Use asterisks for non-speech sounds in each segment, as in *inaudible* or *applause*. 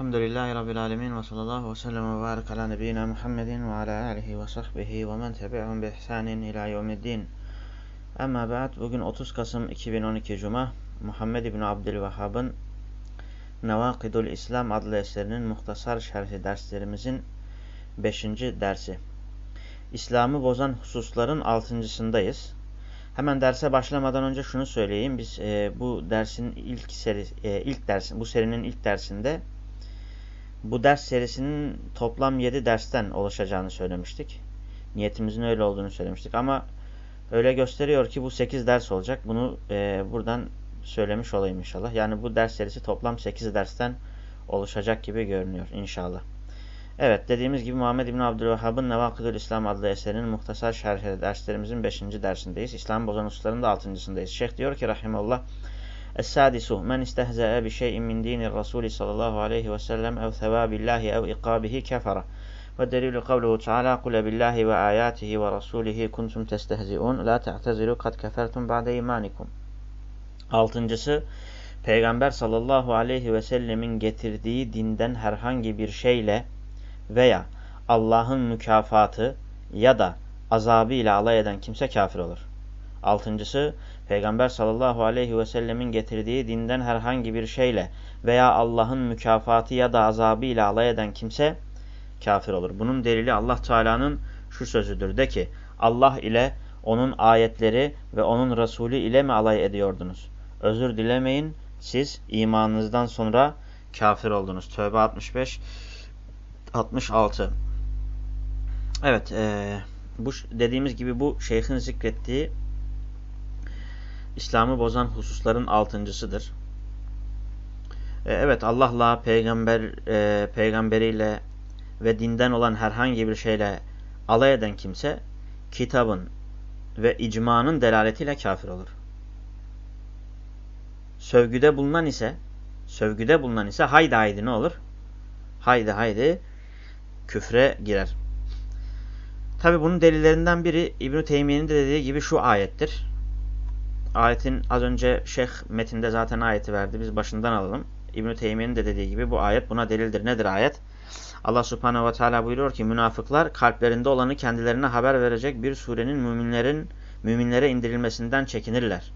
Elhamdülillahi Rabbil Alemin ve sallallahu ve sellem ve barik ala nebiyyina Muhammedin ve ala alihi ve sahbihi ve men tebi'un bi ihsanin ila yevmiddin. Ama ba'd bugün 30 Kasım 2012 Cuma Muhammed İbni Abdülvehhab'ın Nevakidul İslam adlı eserinin muhtasar şerhi derslerimizin 5. dersi. İslam'ı bozan hususların 6.sındayız. Hemen derse başlamadan önce şunu söyleyeyim. Biz e, bu dersin ilk seri, e, ilk dersin, bu serinin ilk dersinde bu ders serisinin toplam 7 dersten oluşacağını söylemiştik. Niyetimizin öyle olduğunu söylemiştik ama öyle gösteriyor ki bu 8 ders olacak. Bunu e, buradan söylemiş olayım inşallah. Yani bu ders serisi toplam 8 dersten oluşacak gibi görünüyor inşallah. Evet dediğimiz gibi Muhammed İbni Abdülvahhab'ın Nevakıdül İslam adlı eserinin muhtasar şerhi derslerimizin 5. dersindeyiz. İslam bozan hususların da 6.sındayız. Şeyh diyor ki rahimallah Es-sadisu men istehza'a bi şey'in min dinir Rasuli sallallahu aleyhi ve sellem ev sevabillahi ev iqabihi kefara. Ve delilu kavluhu Teala kule billahi ve ayatihi ve rasulihi kuntum testehzi'un la te'tezilu kad kefertum ba'de imanikum. Altıncısı Peygamber sallallahu aleyhi ve sellemin getirdiği dinden herhangi bir şeyle veya Allah'ın mükafatı ya da azabı ile alay eden kimse kafir olur. Altıncısı Peygamber sallallahu aleyhi ve sellemin getirdiği dinden herhangi bir şeyle veya Allah'ın mükafatı ya da azabı ile alay eden kimse kafir olur. Bunun delili Allah Teala'nın şu sözüdür. De ki Allah ile onun ayetleri ve onun Resulü ile mi alay ediyordunuz? Özür dilemeyin siz imanınızdan sonra kafir oldunuz. Tövbe 65 66 Evet e, bu dediğimiz gibi bu şeyhin zikrettiği İslam'ı bozan hususların altıncısıdır. E, evet Allah'la peygamber e, peygamberiyle ve dinden olan herhangi bir şeyle alay eden kimse kitabın ve icmanın delaletiyle kafir olur. Sövgüde bulunan ise sövgüde bulunan ise haydi haydi ne olur? Haydi haydi küfre girer. Tabi bunun delillerinden biri İbn-i Teymiye'nin de dediği gibi şu ayettir. Ayetin az önce şeyh metinde zaten ayeti verdi. Biz başından alalım. İbn-i Teymiye'nin de dediği gibi bu ayet buna delildir. Nedir ayet? Allah subhanehu ve teala buyuruyor ki münafıklar kalplerinde olanı kendilerine haber verecek bir surenin müminlerin müminlere indirilmesinden çekinirler.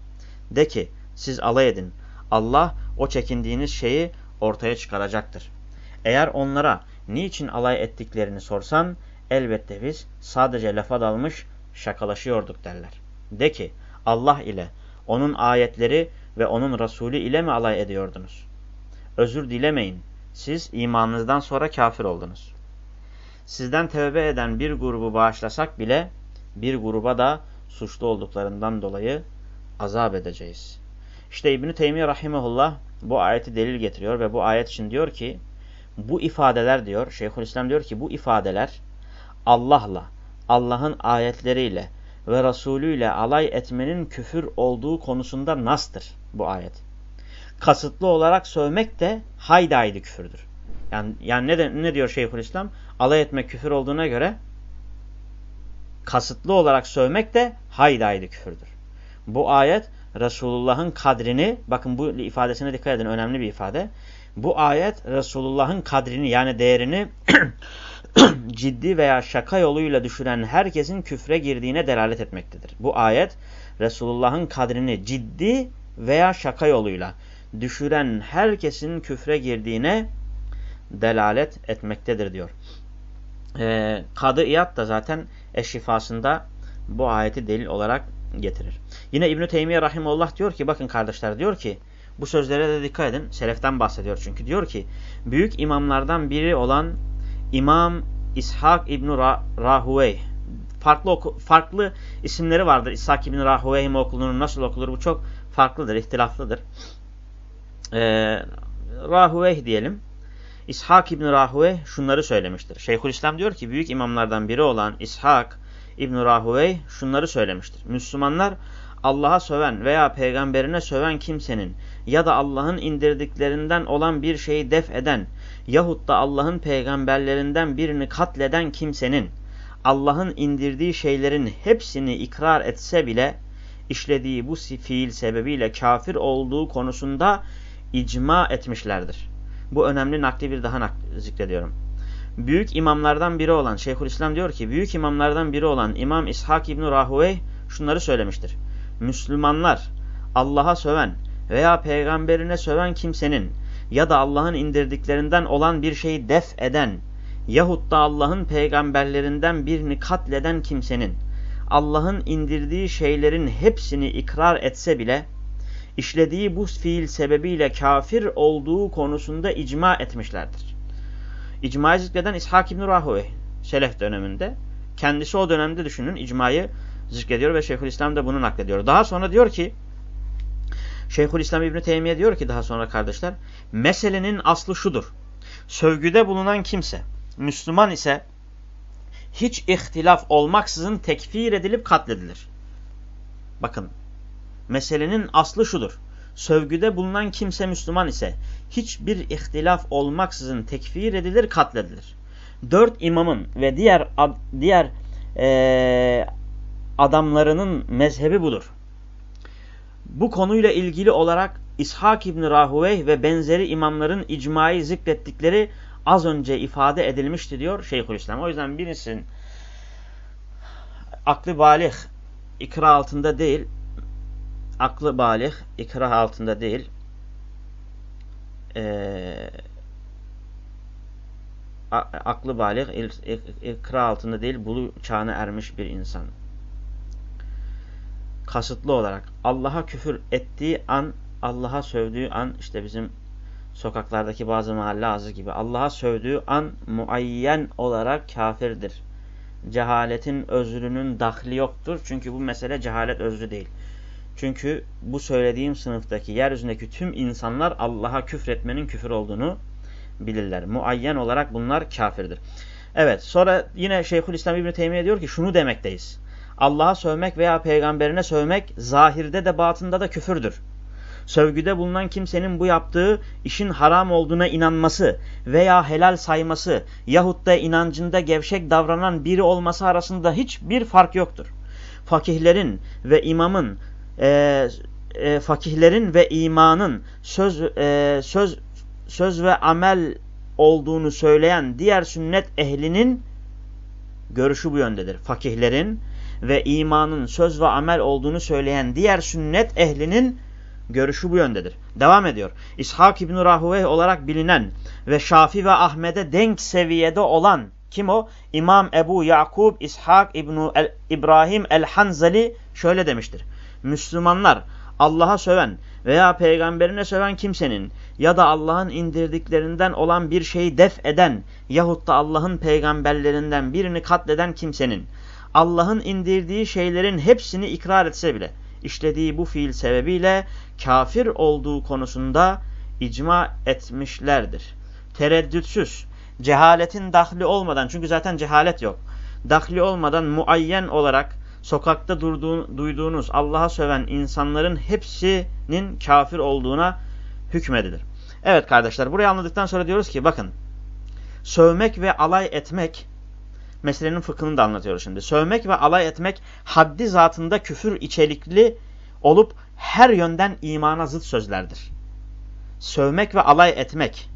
De ki siz alay edin. Allah o çekindiğiniz şeyi ortaya çıkaracaktır. Eğer onlara niçin alay ettiklerini sorsan elbette biz sadece lafa dalmış şakalaşıyorduk derler. De ki Allah ile onun ayetleri ve onun Resulü ile mi alay ediyordunuz? Özür dilemeyin. Siz imanınızdan sonra kafir oldunuz. Sizden tevbe eden bir grubu bağışlasak bile bir gruba da suçlu olduklarından dolayı azap edeceğiz. İşte İbn-i Teymiye Rahimullah bu ayeti delil getiriyor ve bu ayet için diyor ki bu ifadeler diyor Şeyhülislam diyor ki bu ifadeler Allah'la, Allah'ın ayetleriyle ve Resulü ile alay etmenin küfür olduğu konusunda nastır bu ayet. Kasıtlı olarak sövmek de haydi küfürdür. Yani, yani ne, de, ne diyor Şeyhülislam? Alay etmek küfür olduğuna göre kasıtlı olarak sövmek de haydi küfürdür. Bu ayet Resulullah'ın kadrini, bakın bu ifadesine dikkat edin önemli bir ifade. Bu ayet Resulullah'ın kadrini yani değerini *clears throat* *clears throat* ciddi veya şaka yoluyla düşüren herkesin küfre girdiğine delalet etmektedir. Bu ayet Resulullah'ın kadrini ciddi veya şaka yoluyla düşüren herkesin küfre girdiğine delalet etmektedir diyor. Ee, Kadı İyad da zaten eşifasında bu ayeti delil olarak getirir. Yine İbn-i Teymiye Rahimullah diyor ki bakın kardeşler diyor ki bu sözlere de dikkat edin. Seleften bahsediyor çünkü. Diyor ki büyük imamlardan biri olan İmam İshak İbn Rahuvey farklı farklı isimleri vardır. İshak İbn Rahuvey mi okunur, nasıl okunur bu çok farklıdır, ihtilaflıdır. Ee, Rahuvey diyelim. İshak İbn Rahuvey şunları söylemiştir. Şeyhülislam diyor ki büyük imamlardan biri olan İshak İbn Rahuvey şunları söylemiştir. Müslümanlar Allah'a söven veya peygamberine söven kimsenin ya da Allah'ın indirdiklerinden olan bir şeyi def eden yahut da Allah'ın peygamberlerinden birini katleden kimsenin Allah'ın indirdiği şeylerin hepsini ikrar etse bile işlediği bu fiil sebebiyle kafir olduğu konusunda icma etmişlerdir. Bu önemli nakli bir daha nakli zikrediyorum. Büyük imamlardan biri olan Şeyhülislam diyor ki büyük imamlardan biri olan İmam İshak İbni Rahuvey şunları söylemiştir. Müslümanlar Allah'a söven veya peygamberine söven kimsenin ya da Allah'ın indirdiklerinden olan bir şeyi def eden yahut da Allah'ın peygamberlerinden birini katleden kimsenin Allah'ın indirdiği şeylerin hepsini ikrar etse bile işlediği bu fiil sebebiyle kafir olduğu konusunda icma etmişlerdir. İcmayı zikreden İshak İbn Rahuvey Selef döneminde. Kendisi o dönemde düşünün icmayı zikrediyor ve Şeyhülislam da bunu naklediyor. Daha sonra diyor ki Şeyhülislam İbn Teymiye diyor ki daha sonra kardeşler meselenin aslı şudur. Sövgüde bulunan kimse Müslüman ise hiç ihtilaf olmaksızın tekfir edilip katledilir. Bakın meselenin aslı şudur. Sövgüde bulunan kimse Müslüman ise hiçbir ihtilaf olmaksızın tekfir edilir, katledilir. Dört imamın ve diğer diğer e, adamlarının mezhebi budur. Bu konuyla ilgili olarak İshak İbni Rahuveyh ve benzeri imamların icmayı zikrettikleri az önce ifade edilmişti diyor Şeyhülislam. O yüzden birisinin aklı balih ikra altında değil, aklı balih ikra altında değil, e, aklı balih ikra altında değil, bulu çağına ermiş bir insan. Kasıtlı olarak Allah'a küfür ettiği an, Allah'a sövdüğü an, işte bizim sokaklardaki bazı mahalle ağzı gibi Allah'a sövdüğü an muayyen olarak kafirdir. Cehaletin özrünün dahli yoktur. Çünkü bu mesele cehalet özrü değil. Çünkü bu söylediğim sınıftaki yeryüzündeki tüm insanlar Allah'a küfretmenin küfür olduğunu bilirler. Muayyen olarak bunlar kafirdir. Evet sonra yine Şeyhülislam İbni Teymiye diyor ki şunu demekteyiz. Allah'a sövmek veya peygamberine sövmek zahirde de batında da küfürdür. Sövgüde bulunan kimsenin bu yaptığı işin haram olduğuna inanması veya helal sayması yahut da inancında gevşek davranan biri olması arasında hiçbir fark yoktur. Fakihlerin ve imamın e, e, fakihlerin ve imanın söz e, söz söz ve amel olduğunu söyleyen diğer sünnet ehlinin görüşü bu yöndedir. Fakihlerin ve imanın söz ve amel olduğunu söyleyen diğer sünnet ehlinin görüşü bu yöndedir. Devam ediyor. İshak İbn Rahuveh olarak bilinen ve Şafi ve Ahmet'e denk seviyede olan kim o? İmam Ebu Yakub İshak İbn el, İbrahim el-Hanzali şöyle demiştir. Müslümanlar Allah'a söven veya peygamberine söven kimsenin ya da Allah'ın indirdiklerinden olan bir şeyi def eden yahut da Allah'ın peygamberlerinden birini katleden kimsenin Allah'ın indirdiği şeylerin hepsini ikrar etse bile işlediği bu fiil sebebiyle kafir olduğu konusunda icma etmişlerdir. Tereddütsüz, cehaletin dahli olmadan, çünkü zaten cehalet yok, dahli olmadan muayyen olarak sokakta durduğun, duyduğunuz Allah'a söven insanların hepsinin kafir olduğuna hükmedilir. Evet kardeşler burayı anladıktan sonra diyoruz ki bakın sövmek ve alay etmek meselenin fıkhını da anlatıyoruz şimdi. Sövmek ve alay etmek haddi zatında küfür içerikli olup her yönden imana zıt sözlerdir. Sövmek ve alay etmek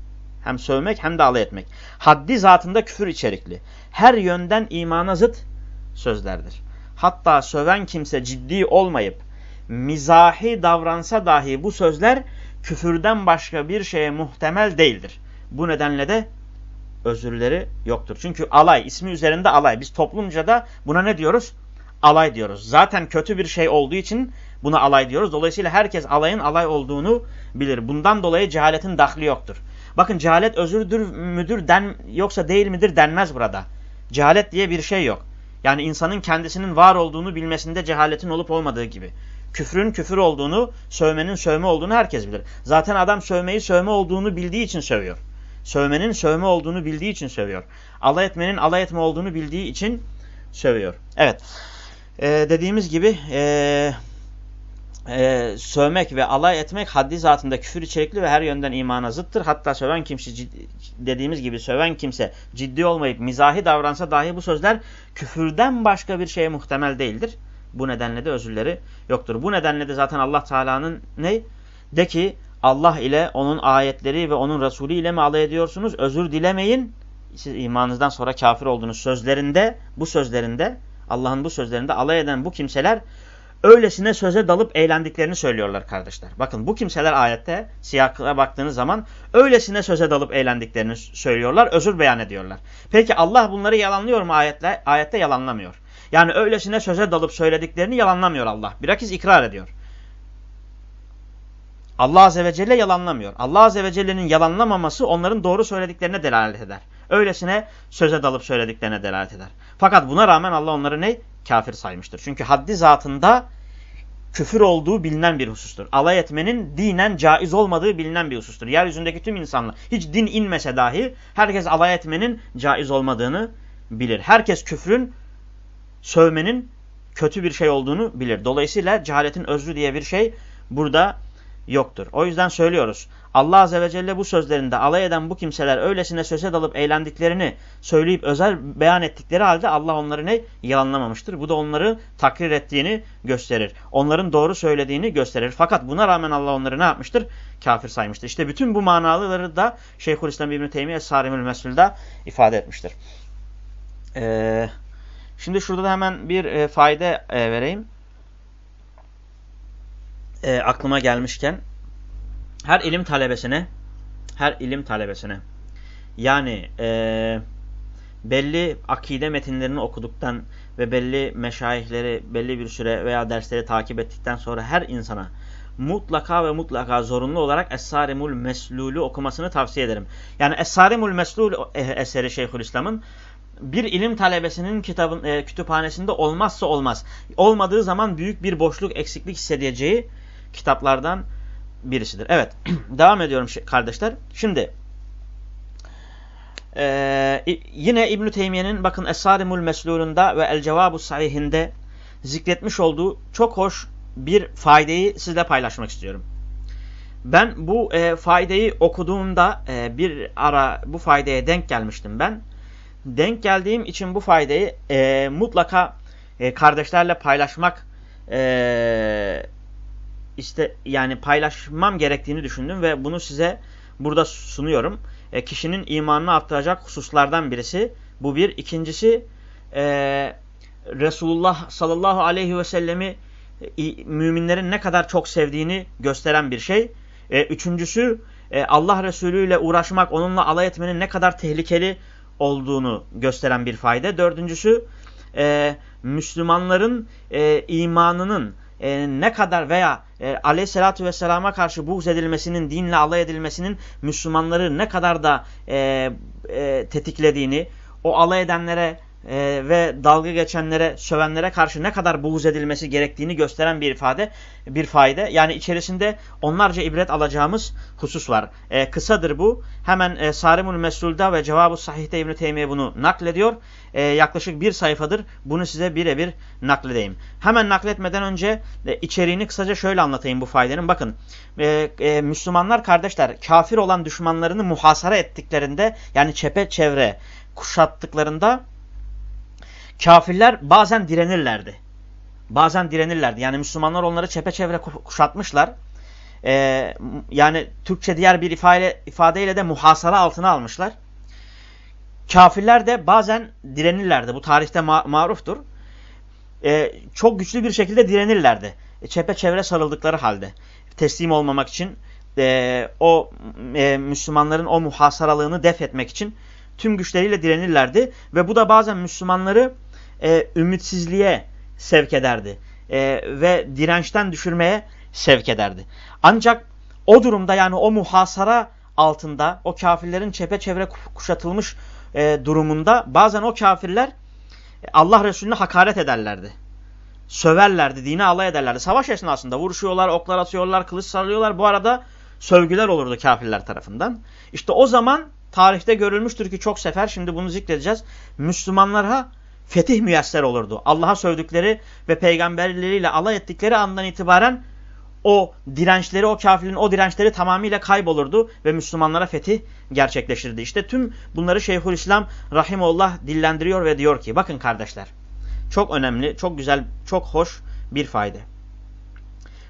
hem sövmek hem de alay etmek haddi zatında küfür içerikli her yönden imana zıt sözlerdir. Hatta söven kimse ciddi olmayıp mizahi davransa dahi bu sözler küfürden başka bir şeye muhtemel değildir. Bu nedenle de özürleri yoktur. Çünkü alay, ismi üzerinde alay. Biz toplumca da buna ne diyoruz? Alay diyoruz. Zaten kötü bir şey olduğu için buna alay diyoruz. Dolayısıyla herkes alayın alay olduğunu bilir. Bundan dolayı cehaletin dahli yoktur. Bakın cehalet özürdür müdür den, yoksa değil midir denmez burada. Cehalet diye bir şey yok. Yani insanın kendisinin var olduğunu bilmesinde cehaletin olup olmadığı gibi. Küfrün küfür olduğunu, sövmenin sövme olduğunu herkes bilir. Zaten adam sövmeyi sövme olduğunu bildiği için sövüyor. Sövmenin sövme olduğunu bildiği için sövüyor. Alay etmenin alay etme olduğunu bildiği için sövüyor. Evet. Ee, dediğimiz gibi e, e, sövmek ve alay etmek haddi zatında küfür içerikli ve her yönden imana zıttır. Hatta söven kimse dediğimiz gibi söven kimse ciddi olmayıp mizahi davransa dahi bu sözler küfürden başka bir şeye muhtemel değildir. Bu nedenle de özürleri yoktur. Bu nedenle de zaten Allah Teala'nın ne? De ki Allah ile, onun ayetleri ve onun Resulü ile mi alay ediyorsunuz? Özür dilemeyin. Siz imanınızdan sonra kafir olduğunuz sözlerinde, bu sözlerinde, Allah'ın bu sözlerinde alay eden bu kimseler öylesine söze dalıp eğlendiklerini söylüyorlar kardeşler. Bakın bu kimseler ayette siyakına baktığınız zaman öylesine söze dalıp eğlendiklerini söylüyorlar, özür beyan ediyorlar. Peki Allah bunları yalanlıyor mu ayetle? Ayette yalanlamıyor. Yani öylesine söze dalıp söylediklerini yalanlamıyor Allah. Bilakis ikrar ediyor. Allah Azze ve Celle yalanlamıyor. Allah Azze ve Celle'nin yalanlamaması onların doğru söylediklerine delalet eder. Öylesine söze dalıp söylediklerine delalet eder. Fakat buna rağmen Allah onları ne? Kafir saymıştır. Çünkü haddi zatında küfür olduğu bilinen bir husustur. Alay etmenin dinen caiz olmadığı bilinen bir husustur. Yeryüzündeki tüm insanlar hiç din inmese dahi herkes alay etmenin caiz olmadığını bilir. Herkes küfrün, sövmenin kötü bir şey olduğunu bilir. Dolayısıyla cehaletin özrü diye bir şey burada yoktur. O yüzden söylüyoruz. Allah Azze ve Celle bu sözlerinde alay eden bu kimseler öylesine söze dalıp eğlendiklerini söyleyip özel beyan ettikleri halde Allah onları ne? Yalanlamamıştır. Bu da onları takrir ettiğini gösterir. Onların doğru söylediğini gösterir. Fakat buna rağmen Allah onları ne yapmıştır? Kafir saymıştır. İşte bütün bu manaları da Şeyhülislam İbn-i Teymiye Sarimül Mesul'da ifade etmiştir. Ee, şimdi şurada da hemen bir e, fayda e, vereyim e, aklıma gelmişken her ilim talebesine her ilim talebesine yani e, belli akide metinlerini okuduktan ve belli meşayihleri belli bir süre veya dersleri takip ettikten sonra her insana mutlaka ve mutlaka zorunlu olarak Es-Sarimul Meslul'ü okumasını tavsiye ederim. Yani Es-Sarimul Meslul eseri Şeyhülislam'ın bir ilim talebesinin kitabın e, kütüphanesinde olmazsa olmaz. Olmadığı zaman büyük bir boşluk, eksiklik hissedeceği kitaplardan birisidir. Evet, *clears throat* devam ediyorum kardeşler. Şimdi e, yine İbn-i Teymiye'nin bakın Es-Sarimul Meslul'unda ve El-Cevabu Sahih'inde zikretmiş olduğu çok hoş bir faydayı sizle paylaşmak istiyorum. Ben bu e, faydayı okuduğumda e, bir ara bu faydaya denk gelmiştim ben. Denk geldiğim için bu faydayı e, mutlaka e, kardeşlerle paylaşmak e, iste yani paylaşmam gerektiğini düşündüm ve bunu size burada sunuyorum. E, kişinin imanını arttıracak hususlardan birisi bu bir. İkincisi e, Resulullah sallallahu aleyhi ve sellemi e, müminlerin ne kadar çok sevdiğini gösteren bir şey. E, üçüncüsü e, Allah Resulü ile uğraşmak, onunla alay etmenin ne kadar tehlikeli olduğunu gösteren bir fayda. Dördüncüsü e, Müslümanların e, imanının e, ne kadar veya e, aleyhissalatü vesselama karşı buğz edilmesinin, dinle alay edilmesinin Müslümanları ne kadar da e, e, tetiklediğini, o alay edenlere e, ve dalga geçenlere, sövenlere karşı ne kadar buğz edilmesi gerektiğini gösteren bir ifade, bir fayda. Yani içerisinde onlarca ibret alacağımız husus var. E, kısadır bu. Hemen e, Sarimul Mesul'da ve Cevab-ı Sahih'te İbn-i Teymiye bunu naklediyor. E, yaklaşık bir sayfadır. Bunu size birebir nakledeyim. Hemen nakletmeden önce e, içeriğini kısaca şöyle anlatayım bu faydanın. Bakın e, e, Müslümanlar kardeşler kafir olan düşmanlarını muhasara ettiklerinde yani çepeçevre kuşattıklarında kafirler bazen direnirlerdi. Bazen direnirlerdi. Yani Müslümanlar onları çepeçevre kuşatmışlar. Ee, yani Türkçe diğer bir ifade, ifadeyle de muhasara altına almışlar. Kafirler de bazen direnirlerdi. Bu tarihte ma maruftur. Ee, çok güçlü bir şekilde direnirlerdi. E, çepeçevre sarıldıkları halde. Teslim olmamak için e, o e, Müslümanların o muhasaralığını def etmek için tüm güçleriyle direnirlerdi. Ve bu da bazen Müslümanları e, ümitsizliğe sevk ederdi. E, ve dirençten düşürmeye sevk ederdi. Ancak o durumda yani o muhasara altında o kafirlerin çepeçevre kuşatılmış e, durumunda bazen o kafirler e, Allah Resulüne hakaret ederlerdi. Söverlerdi, dine alay ederlerdi. Savaş esnasında vuruşuyorlar, oklar atıyorlar, kılıç sallıyorlar. Bu arada sövgüler olurdu kafirler tarafından. İşte o zaman tarihte görülmüştür ki çok sefer şimdi bunu zikredeceğiz. Müslümanlara fetih müyesser olurdu. Allah'a sövdükleri ve peygamberleriyle alay ettikleri andan itibaren o dirençleri, o kafirin o dirençleri tamamıyla kaybolurdu ve Müslümanlara fetih gerçekleşirdi. İşte tüm bunları Şeyhülislam Rahimullah dillendiriyor ve diyor ki bakın kardeşler çok önemli, çok güzel, çok hoş bir fayda.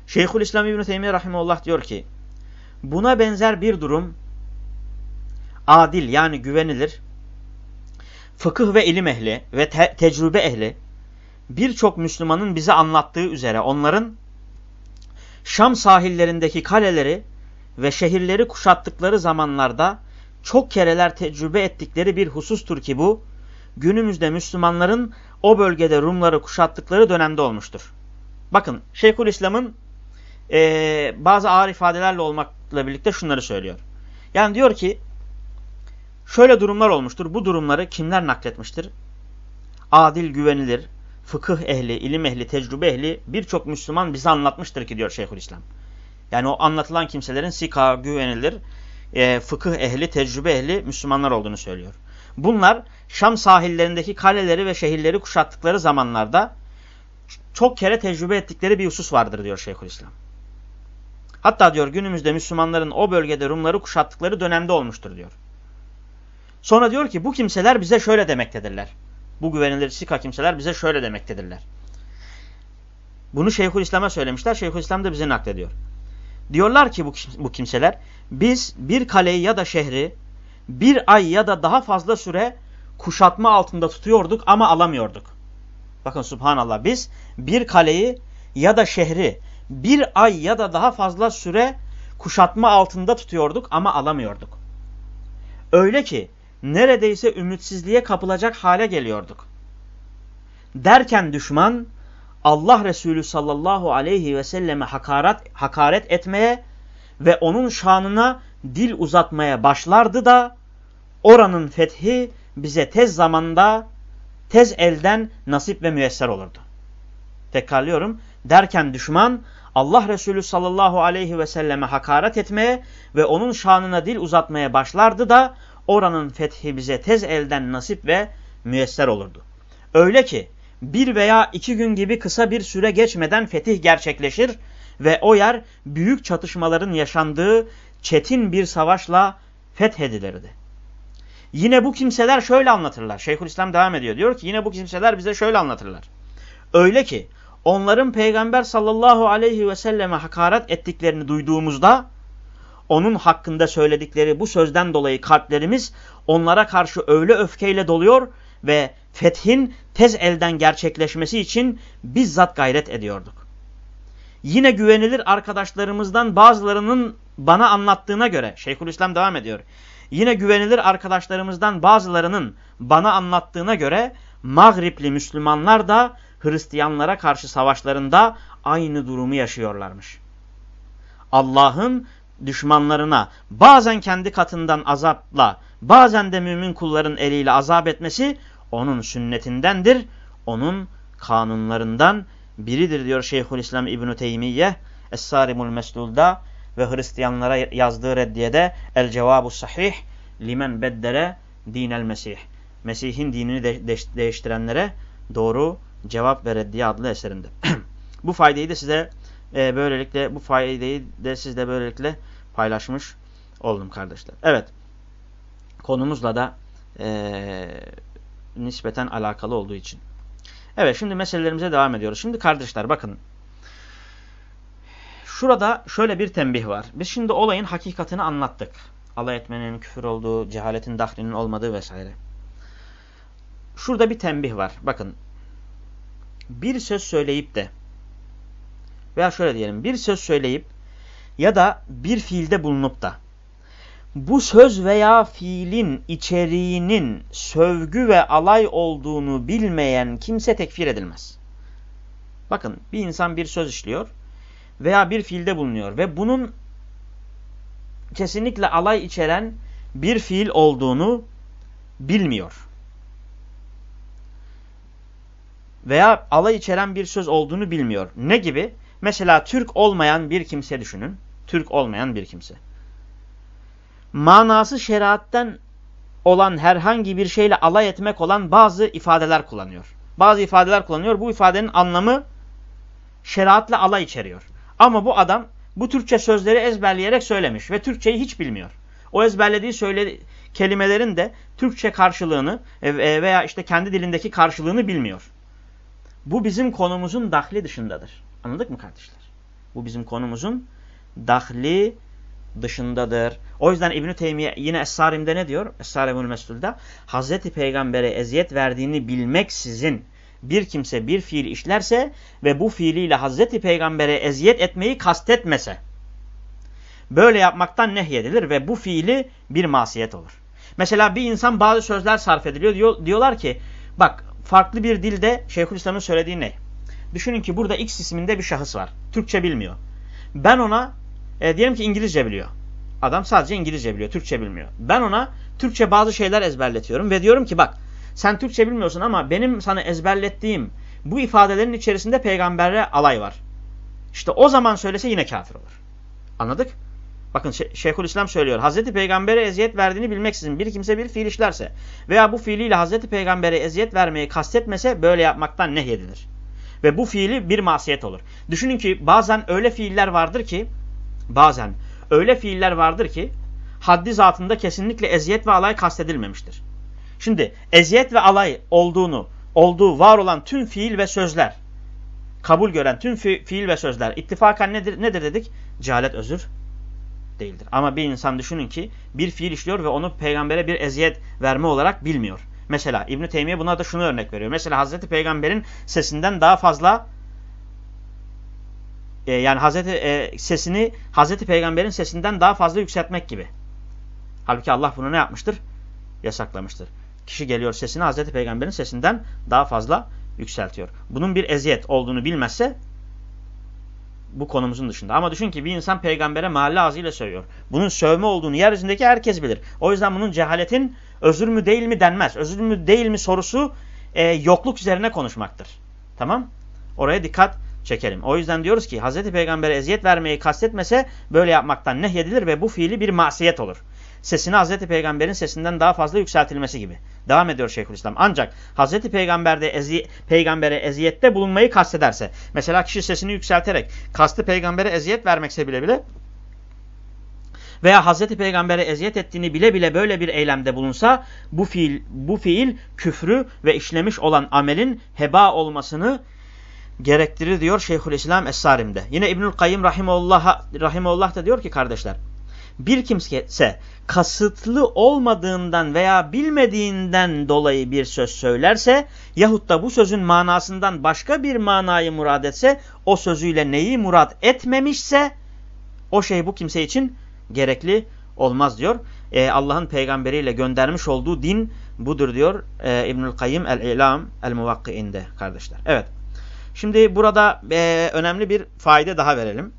Şeyhülislam İbn-i Teymiye Rahimullah diyor ki buna benzer bir durum adil yani güvenilir fıkıh ve ilim ehli ve te tecrübe ehli birçok Müslümanın bize anlattığı üzere onların Şam sahillerindeki kaleleri ve şehirleri kuşattıkları zamanlarda çok kereler tecrübe ettikleri bir husustur ki bu, günümüzde Müslümanların o bölgede Rumları kuşattıkları dönemde olmuştur. Bakın Şeyhülislam'ın e, bazı ağır ifadelerle olmakla birlikte şunları söylüyor. Yani diyor ki şöyle durumlar olmuştur. Bu durumları kimler nakletmiştir? Adil, güvenilir, fıkıh ehli, ilim ehli, tecrübe ehli birçok Müslüman bize anlatmıştır ki diyor Şeyhülislam. Yani o anlatılan kimselerin sika, güvenilir, e, fıkıh ehli, tecrübe ehli Müslümanlar olduğunu söylüyor. Bunlar Şam sahillerindeki kaleleri ve şehirleri kuşattıkları zamanlarda çok kere tecrübe ettikleri bir husus vardır diyor Şeyhülislam. Hatta diyor günümüzde Müslümanların o bölgede Rumları kuşattıkları dönemde olmuştur diyor. Sonra diyor ki bu kimseler bize şöyle demektedirler. Bu güvenilir sika kimseler bize şöyle demektedirler. Bunu Şeyhülislam'a söylemişler. Şeyhülislam da bize naklediyor. Diyorlar ki bu, kimseler biz bir kaleyi ya da şehri bir ay ya da daha fazla süre kuşatma altında tutuyorduk ama alamıyorduk. Bakın subhanallah biz bir kaleyi ya da şehri bir ay ya da daha fazla süre kuşatma altında tutuyorduk ama alamıyorduk. Öyle ki neredeyse ümitsizliğe kapılacak hale geliyorduk. Derken düşman Allah Resulü sallallahu aleyhi ve selleme hakaret, hakaret etmeye ve onun şanına dil uzatmaya başlardı da oranın fethi bize tez zamanda tez elden nasip ve müyesser olurdu. Tekrarlıyorum. Derken düşman Allah Resulü sallallahu aleyhi ve selleme hakaret etmeye ve onun şanına dil uzatmaya başlardı da oranın fethi bize tez elden nasip ve müyesser olurdu. Öyle ki bir veya iki gün gibi kısa bir süre geçmeden fetih gerçekleşir ve o yer büyük çatışmaların yaşandığı çetin bir savaşla fethedilirdi. Yine bu kimseler şöyle anlatırlar. Şeyhülislam devam ediyor. Diyor ki yine bu kimseler bize şöyle anlatırlar. Öyle ki onların peygamber sallallahu aleyhi ve selleme hakaret ettiklerini duyduğumuzda onun hakkında söyledikleri bu sözden dolayı kalplerimiz onlara karşı öyle öfkeyle doluyor ve fethin tez elden gerçekleşmesi için bizzat gayret ediyorduk. Yine güvenilir arkadaşlarımızdan bazılarının bana anlattığına göre, Şeyhülislam devam ediyor. Yine güvenilir arkadaşlarımızdan bazılarının bana anlattığına göre Mağripli Müslümanlar da Hristiyanlara karşı savaşlarında aynı durumu yaşıyorlarmış. Allah'ın düşmanlarına bazen kendi katından azapla, bazen de mümin kulların eliyle azap etmesi onun sünnetindendir, onun kanunlarından biridir diyor Şeyhülislam İbn-i Teymiye Es-Sarimul Meslul'da ve Hristiyanlara yazdığı reddiyede El Cevabu Sahih limen beddere dinel Mesih. Mesih'in dinini de de değiştirenlere doğru cevap ve reddiye adlı eserinde. *clears throat* bu faydayı da size e, böylelikle bu faydayı da sizle böylelikle paylaşmış oldum kardeşler. Evet. Konumuzla da e, nispeten alakalı olduğu için. Evet şimdi meselelerimize devam ediyoruz. Şimdi kardeşler bakın. Şurada şöyle bir tembih var. Biz şimdi olayın hakikatini anlattık. Alay etmenin küfür olduğu, cehaletin dahlinin olmadığı vesaire. Şurada bir tembih var. Bakın. Bir söz söyleyip de veya şöyle diyelim bir söz söyleyip ya da bir fiilde bulunup da bu söz veya fiilin içeriğinin sövgü ve alay olduğunu bilmeyen kimse tekfir edilmez. Bakın bir insan bir söz işliyor veya bir fiilde bulunuyor ve bunun kesinlikle alay içeren bir fiil olduğunu bilmiyor. Veya alay içeren bir söz olduğunu bilmiyor. Ne gibi? Mesela Türk olmayan bir kimse düşünün. Türk olmayan bir kimse manası şeriatten olan herhangi bir şeyle alay etmek olan bazı ifadeler kullanıyor. Bazı ifadeler kullanıyor. Bu ifadenin anlamı şeriatla alay içeriyor. Ama bu adam bu Türkçe sözleri ezberleyerek söylemiş ve Türkçeyi hiç bilmiyor. O ezberlediği söyledi, kelimelerin de Türkçe karşılığını e, e, veya işte kendi dilindeki karşılığını bilmiyor. Bu bizim konumuzun dahli dışındadır. Anladık mı kardeşler? Bu bizim konumuzun dahli dışındadır. O yüzden İbn-i Teymiye yine Es-Sarim'de ne diyor? Es-Sarimul Mesul'da Hazreti Peygamber'e eziyet verdiğini bilmeksizin bir kimse bir fiil işlerse ve bu fiiliyle Hazreti Peygamber'e eziyet etmeyi kastetmese böyle yapmaktan nehyedilir ve bu fiili bir masiyet olur. Mesela bir insan bazı sözler sarf ediliyor. Diyor, diyorlar ki bak farklı bir dilde Şeyhülislam'ın söylediği ne? Düşünün ki burada X isminde bir şahıs var. Türkçe bilmiyor. Ben ona e, diyelim ki İngilizce biliyor. Adam sadece İngilizce biliyor, Türkçe bilmiyor. Ben ona Türkçe bazı şeyler ezberletiyorum ve diyorum ki bak sen Türkçe bilmiyorsun ama benim sana ezberlettiğim bu ifadelerin içerisinde peygamberle alay var. İşte o zaman söylese yine kafir olur. Anladık? Bakın Şeyhülislam söylüyor. Hazreti Peygamber'e eziyet verdiğini bilmeksizin bir kimse bir fiil işlerse veya bu fiiliyle Hazreti Peygamber'e eziyet vermeyi kastetmese böyle yapmaktan nehyedilir. Ve bu fiili bir masiyet olur. Düşünün ki bazen öyle fiiller vardır ki bazen öyle fiiller vardır ki haddi zatında kesinlikle eziyet ve alay kastedilmemiştir. Şimdi eziyet ve alay olduğunu, olduğu var olan tüm fiil ve sözler, kabul gören tüm fi fiil ve sözler ittifakan nedir, nedir dedik? Cehalet özür değildir. Ama bir insan düşünün ki bir fiil işliyor ve onu peygambere bir eziyet verme olarak bilmiyor. Mesela İbn Teymiye buna da şunu örnek veriyor. Mesela Hazreti Peygamber'in sesinden daha fazla e, yani Hazreti e, sesini Hazreti Peygamber'in sesinden daha fazla yükseltmek gibi. Halbuki Allah bunu ne yapmıştır? Yasaklamıştır. Kişi geliyor sesini Hazreti Peygamber'in sesinden daha fazla yükseltiyor. Bunun bir eziyet olduğunu bilmezse bu konumuzun dışında. Ama düşün ki bir insan peygambere mahalle ağzıyla söylüyor. Bunun sövme olduğunu yeryüzündeki herkes bilir. O yüzden bunun cehaletin özür mü değil mi denmez. Özür mü değil mi sorusu e, yokluk üzerine konuşmaktır. Tamam? Oraya dikkat çekelim. O yüzden diyoruz ki Hz. Peygamber'e eziyet vermeyi kastetmese böyle yapmaktan nehyedilir ve bu fiili bir masiyet olur. Sesini Hz. Peygamber'in sesinden daha fazla yükseltilmesi gibi. Devam ediyor Şeyhülislam. Ancak Hz. Peygamber'de ezi, peygambere eziyette bulunmayı kastederse, mesela kişi sesini yükselterek kastı peygambere eziyet vermekse bile bile veya Hazreti Peygamber'e eziyet ettiğini bile bile böyle bir eylemde bulunsa bu fiil bu fiil küfrü ve işlemiş olan amelin heba olmasını gerektirir diyor Şeyhülislam Es-Sarim'de. Yine İbnül Kayyim rahimullah rahimullah da diyor ki kardeşler bir kimse kasıtlı olmadığından veya bilmediğinden dolayı bir söz söylerse yahut da bu sözün manasından başka bir manayı murad etse o sözüyle neyi murad etmemişse o şey bu kimse için gerekli olmaz diyor. Ee, Allah'ın peygamberiyle göndermiş olduğu din budur diyor e, İbnül Kayyim el-İlam el-Muvakki'inde kardeşler. Evet. Şimdi burada e, önemli bir fayda daha verelim.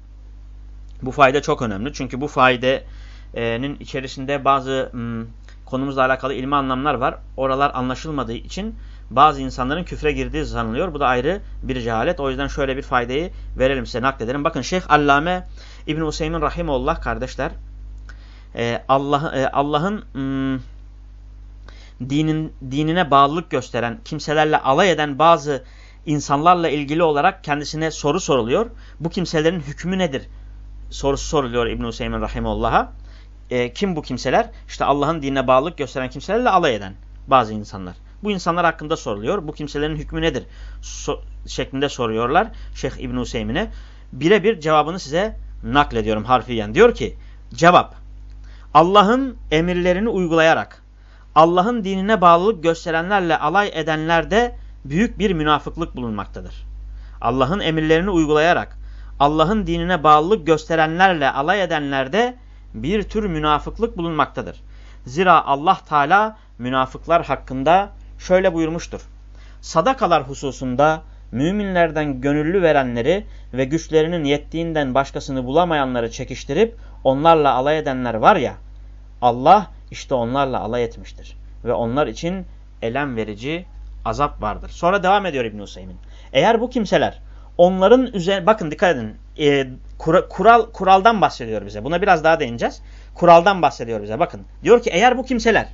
Bu fayda çok önemli. Çünkü bu faydenin içerisinde bazı m, konumuzla alakalı ilmi anlamlar var. Oralar anlaşılmadığı için bazı insanların küfre girdiği sanılıyor. Bu da ayrı bir cehalet. O yüzden şöyle bir faydayı verelim size nakledelim. Bakın Şeyh Allame İbn Useymin Rahimullah kardeşler e, e, Allah'ın dinin dinine bağlılık gösteren, kimselerle alay eden bazı insanlarla ilgili olarak kendisine soru soruluyor. Bu kimselerin hükmü nedir? Sorusu soruluyor İbn Hüseyin rahimehullah'a. E, kim bu kimseler? İşte Allah'ın dinine bağlılık gösteren kimselerle alay eden bazı insanlar. Bu insanlar hakkında soruluyor. Bu kimselerin hükmü nedir? So şeklinde soruyorlar Şeyh İbn Hüseyin'e. Birebir cevabını size naklediyorum harfiyen. Diyor ki cevap Allah'ın emirlerini uygulayarak Allah'ın dinine bağlılık gösterenlerle alay edenlerde büyük bir münafıklık bulunmaktadır. Allah'ın emirlerini uygulayarak Allah'ın dinine bağlılık gösterenlerle alay edenlerde bir tür münafıklık bulunmaktadır. Zira Allah Teala münafıklar hakkında şöyle buyurmuştur. Sadakalar hususunda müminlerden gönüllü verenleri ve güçlerinin yettiğinden başkasını bulamayanları çekiştirip onlarla alay edenler var ya, Allah işte onlarla alay etmiştir. Ve onlar için elem verici azap vardır. Sonra devam ediyor İbn Hüseyin. Eğer bu kimseler onların üzerine bakın dikkat edin. E, kura, kural kuraldan bahsediyor bize. Buna biraz daha değineceğiz. Kuraldan bahsediyor bize. Bakın. Diyor ki eğer bu kimseler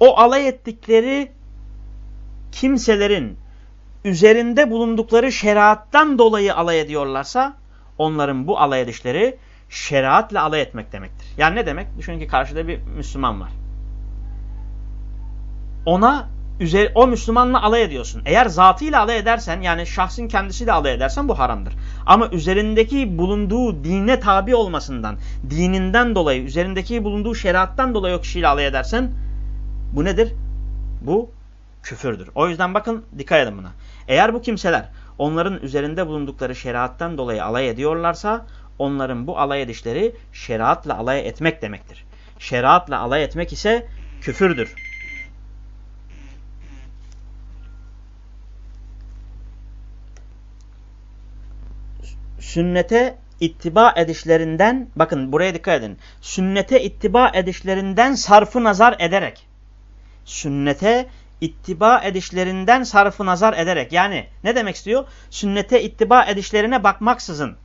o alay ettikleri kimselerin üzerinde bulundukları şeriattan dolayı alay ediyorlarsa onların bu alay edişleri şeriatla alay etmek demektir. Yani ne demek? Düşünün ki karşıda bir Müslüman var. Ona o Müslümanla alay ediyorsun. Eğer zatıyla alay edersen yani şahsın kendisiyle alay edersen bu haramdır. Ama üzerindeki bulunduğu dine tabi olmasından, dininden dolayı, üzerindeki bulunduğu şeriattan dolayı o kişiyle alay edersen bu nedir? Bu küfürdür. O yüzden bakın dikkat edin buna. Eğer bu kimseler onların üzerinde bulundukları şeriattan dolayı alay ediyorlarsa onların bu alay edişleri şeriatla alay etmek demektir. Şeriatla alay etmek ise küfürdür. Sünnete ittiba edişlerinden, bakın buraya dikkat edin. Sünnete ittiba edişlerinden sarfı nazar ederek, sünnete ittiba edişlerinden sarfı nazar ederek, yani ne demek istiyor? Sünnete ittiba edişlerine bakmaksızın,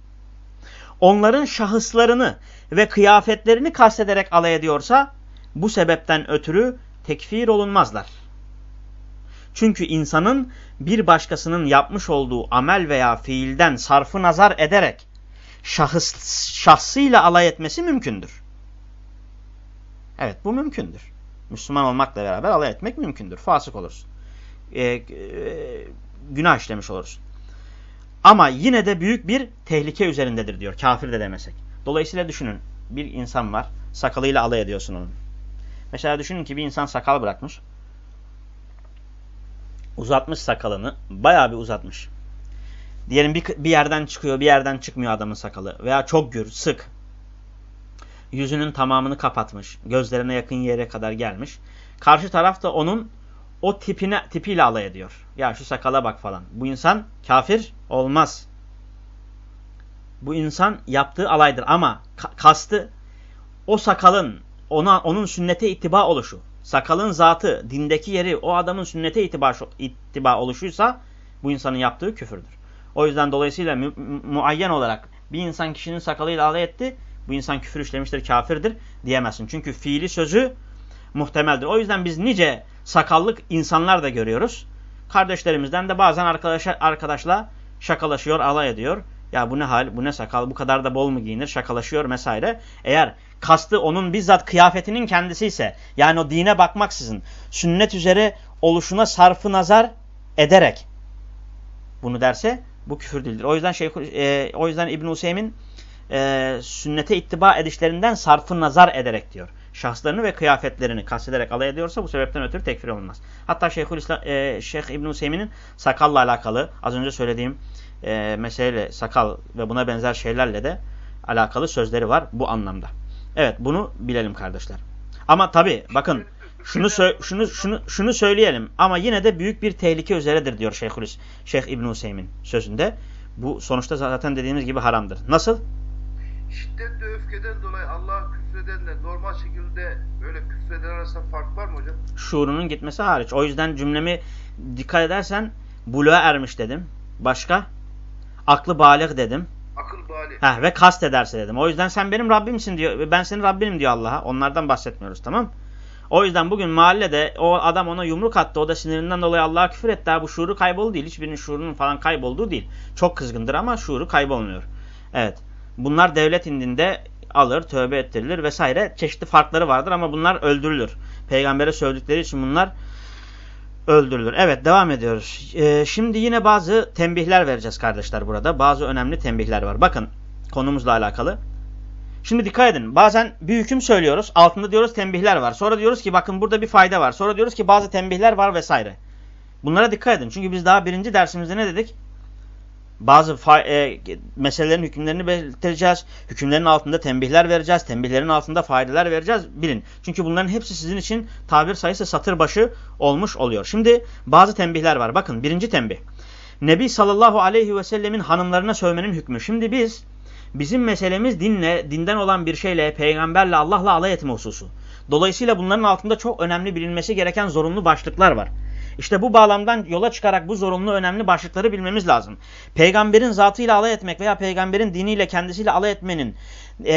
onların şahıslarını ve kıyafetlerini kastederek alay ediyorsa, bu sebepten ötürü tekfir olunmazlar. Çünkü insanın bir başkasının yapmış olduğu amel veya fiilden sarfı nazar ederek şahıs, şahsıyla alay etmesi mümkündür. Evet bu mümkündür. Müslüman olmakla beraber alay etmek mümkündür. Fasık olursun. Ee, e, günah işlemiş olursun. Ama yine de büyük bir tehlike üzerindedir diyor. Kafir de demesek. Dolayısıyla düşünün. Bir insan var. Sakalıyla alay ediyorsun onun. Mesela düşünün ki bir insan sakal bırakmış. Uzatmış sakalını. Bayağı bir uzatmış. Diyelim bir, bir yerden çıkıyor bir yerden çıkmıyor adamın sakalı. Veya çok gür, sık. Yüzünün tamamını kapatmış. Gözlerine yakın yere kadar gelmiş. Karşı taraf da onun o tipine, tipiyle alay ediyor. Ya şu sakala bak falan. Bu insan kafir olmaz. Bu insan yaptığı alaydır ama kastı o sakalın ona onun sünnete ittiba oluşu. Sakalın zatı, dindeki yeri o adamın sünnete ittiba, ittiba oluşuysa bu insanın yaptığı küfürdür. O yüzden dolayısıyla mu muayyen olarak bir insan kişinin sakalıyla alay etti. Bu insan küfür işlemiştir, kafirdir diyemezsin. Çünkü fiili sözü muhtemeldir. O yüzden biz nice sakallık insanlar da görüyoruz. Kardeşlerimizden de bazen arkadaş, arkadaşla şakalaşıyor, alay ediyor. Ya bu ne hal, bu ne sakal, bu kadar da bol mu giyinir, şakalaşıyor vesaire. Eğer kastı onun bizzat kıyafetinin kendisi ise, yani o dine bakmaksızın, sünnet üzere oluşuna sarfı nazar ederek bunu derse bu küfür değildir. O yüzden şey, e, o yüzden İbn Hüseyin e, sünnete ittiba edişlerinden sarfı nazar ederek diyor. Şahslarını ve kıyafetlerini kastederek alay ediyorsa bu sebepten ötürü tekfir olunmaz. Hatta Şeyhül İslam, e, Şeyh İbn Hüseyin'in sakalla alakalı az önce söylediğim e, meseleyle sakal ve buna benzer şeylerle de alakalı sözleri var bu anlamda. Evet bunu bilelim kardeşler. Ama tabi bakın şunu şunu şunu şunu söyleyelim ama yine de büyük bir tehlike üzeredir diyor Şeyhülis Şeyh İbn Hüseyin sözünde. Bu sonuçta zaten dediğimiz gibi haramdır. Nasıl? Şiddetli öfkeden dolayı Allah'a küfredenle normal şekilde böyle küfreden arasında fark var mı hocam? Şuurunun gitmesi hariç. O yüzden cümlemi dikkat edersen buluğa ermiş dedim. Başka? Aklı balik dedim. Akıl balik. Heh, ve kast ederse dedim. O yüzden sen benim Rabbimsin diyor. Ben senin Rabbinim diyor Allah'a. Onlardan bahsetmiyoruz tamam O yüzden bugün mahallede o adam ona yumruk attı. O da sinirinden dolayı Allah'a küfür etti. Ha, bu şuuru kayboldu değil. Hiçbirinin şuurunun falan kaybolduğu değil. Çok kızgındır ama şuuru kaybolmuyor. Evet. Bunlar devlet indinde alır, tövbe ettirilir vesaire. Çeşitli farkları vardır ama bunlar öldürülür. Peygamber'e söyledikleri için bunlar öldürülür. Evet devam ediyoruz. Ee, şimdi yine bazı tembihler vereceğiz kardeşler burada. Bazı önemli tembihler var. Bakın konumuzla alakalı. Şimdi dikkat edin. Bazen bir hüküm söylüyoruz. Altında diyoruz tembihler var. Sonra diyoruz ki bakın burada bir fayda var. Sonra diyoruz ki bazı tembihler var vesaire. Bunlara dikkat edin. Çünkü biz daha birinci dersimizde ne dedik? Bazı e, meselelerin hükümlerini belirteceğiz. Hükümlerin altında tembihler vereceğiz. Tembihlerin altında faydeler vereceğiz. Bilin. Çünkü bunların hepsi sizin için tabir sayısı satır başı olmuş oluyor. Şimdi bazı tembihler var. Bakın birinci tembih. Nebi sallallahu aleyhi ve sellemin hanımlarına sövmenin hükmü. Şimdi biz bizim meselemiz dinle, dinden olan bir şeyle, peygamberle, Allah'la alay etme hususu. Dolayısıyla bunların altında çok önemli bilinmesi gereken zorunlu başlıklar var. İşte bu bağlamdan yola çıkarak bu zorunlu önemli başlıkları bilmemiz lazım. Peygamberin zatıyla alay etmek veya peygamberin diniyle kendisiyle alay etmenin e,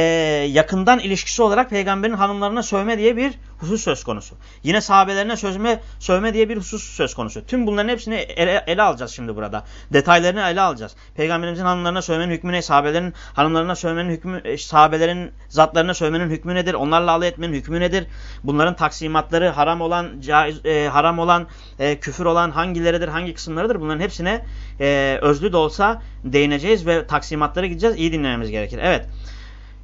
yakından ilişkisi olarak peygamberin hanımlarına sövme diye bir husus söz konusu. Yine sahabelerine sözme, sövme diye bir husus söz konusu. Tüm bunların hepsini ele, ele alacağız şimdi burada. Detaylarını ele alacağız. Peygamberimizin hanımlarına sövmenin hükmü ne? Sahabelerin hanımlarına sövmenin hükmü, e, sahabelerin zatlarına sövmenin hükmü nedir? Onlarla alay etmenin hükmü nedir? Bunların taksimatları haram olan, caiz, e, haram olan, e, küfür olan hangileridir, hangi kısımlarıdır? Bunların hepsine e, özlü de olsa değineceğiz ve taksimatlara gideceğiz. İyi dinlememiz gerekir. Evet.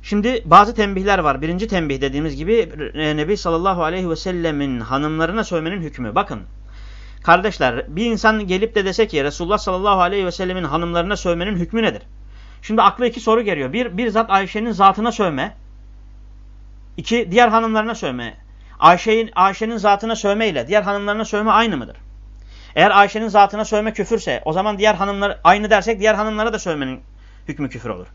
Şimdi bazı tembihler var. Birinci tembih dediğimiz gibi e, Nebi sallallahu aleyhi ve sellemin hanımlarına sövmenin hükmü. Bakın kardeşler bir insan gelip de dese ki Resulullah sallallahu aleyhi ve sellemin hanımlarına sövmenin hükmü nedir? Şimdi akla iki soru geliyor. Bir, bir zat Ayşe'nin zatına sövme. İki, diğer hanımlarına sövme. Ayşe'nin Ayşe'nin zatına sövme ile diğer hanımlarına sövme aynı mıdır? Eğer Ayşe'nin zatına sövme küfürse o zaman diğer hanımlar aynı dersek diğer hanımlara da sövmenin hükmü küfür olur.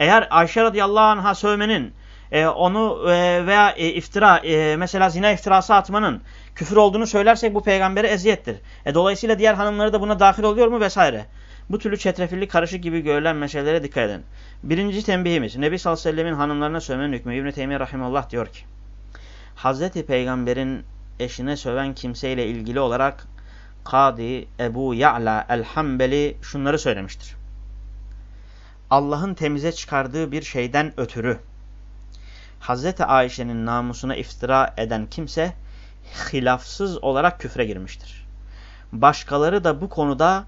Eğer Ayşe radıyallahu anh'a sövmenin e, onu e, veya e, iftira e, mesela zina iftirası atmanın küfür olduğunu söylersek bu peygambere eziyettir. E, dolayısıyla diğer hanımları da buna dahil oluyor mu vesaire. Bu türlü çetrefilli karışık gibi görülen meselelere dikkat edin. Birinci tembihimiz Nebi sallallahu aleyhi ve sellemin hanımlarına sövmenin hükmü İbn-i Teymiye Rahimallah diyor ki Hazreti Peygamber'in eşine söven kimseyle ilgili olarak Kadi Ebu Ya'la el-Hambeli şunları söylemiştir. Allah'ın temize çıkardığı bir şeyden ötürü Hazreti Ayşe'nin namusuna iftira eden kimse hilafsız olarak küfre girmiştir. Başkaları da bu konuda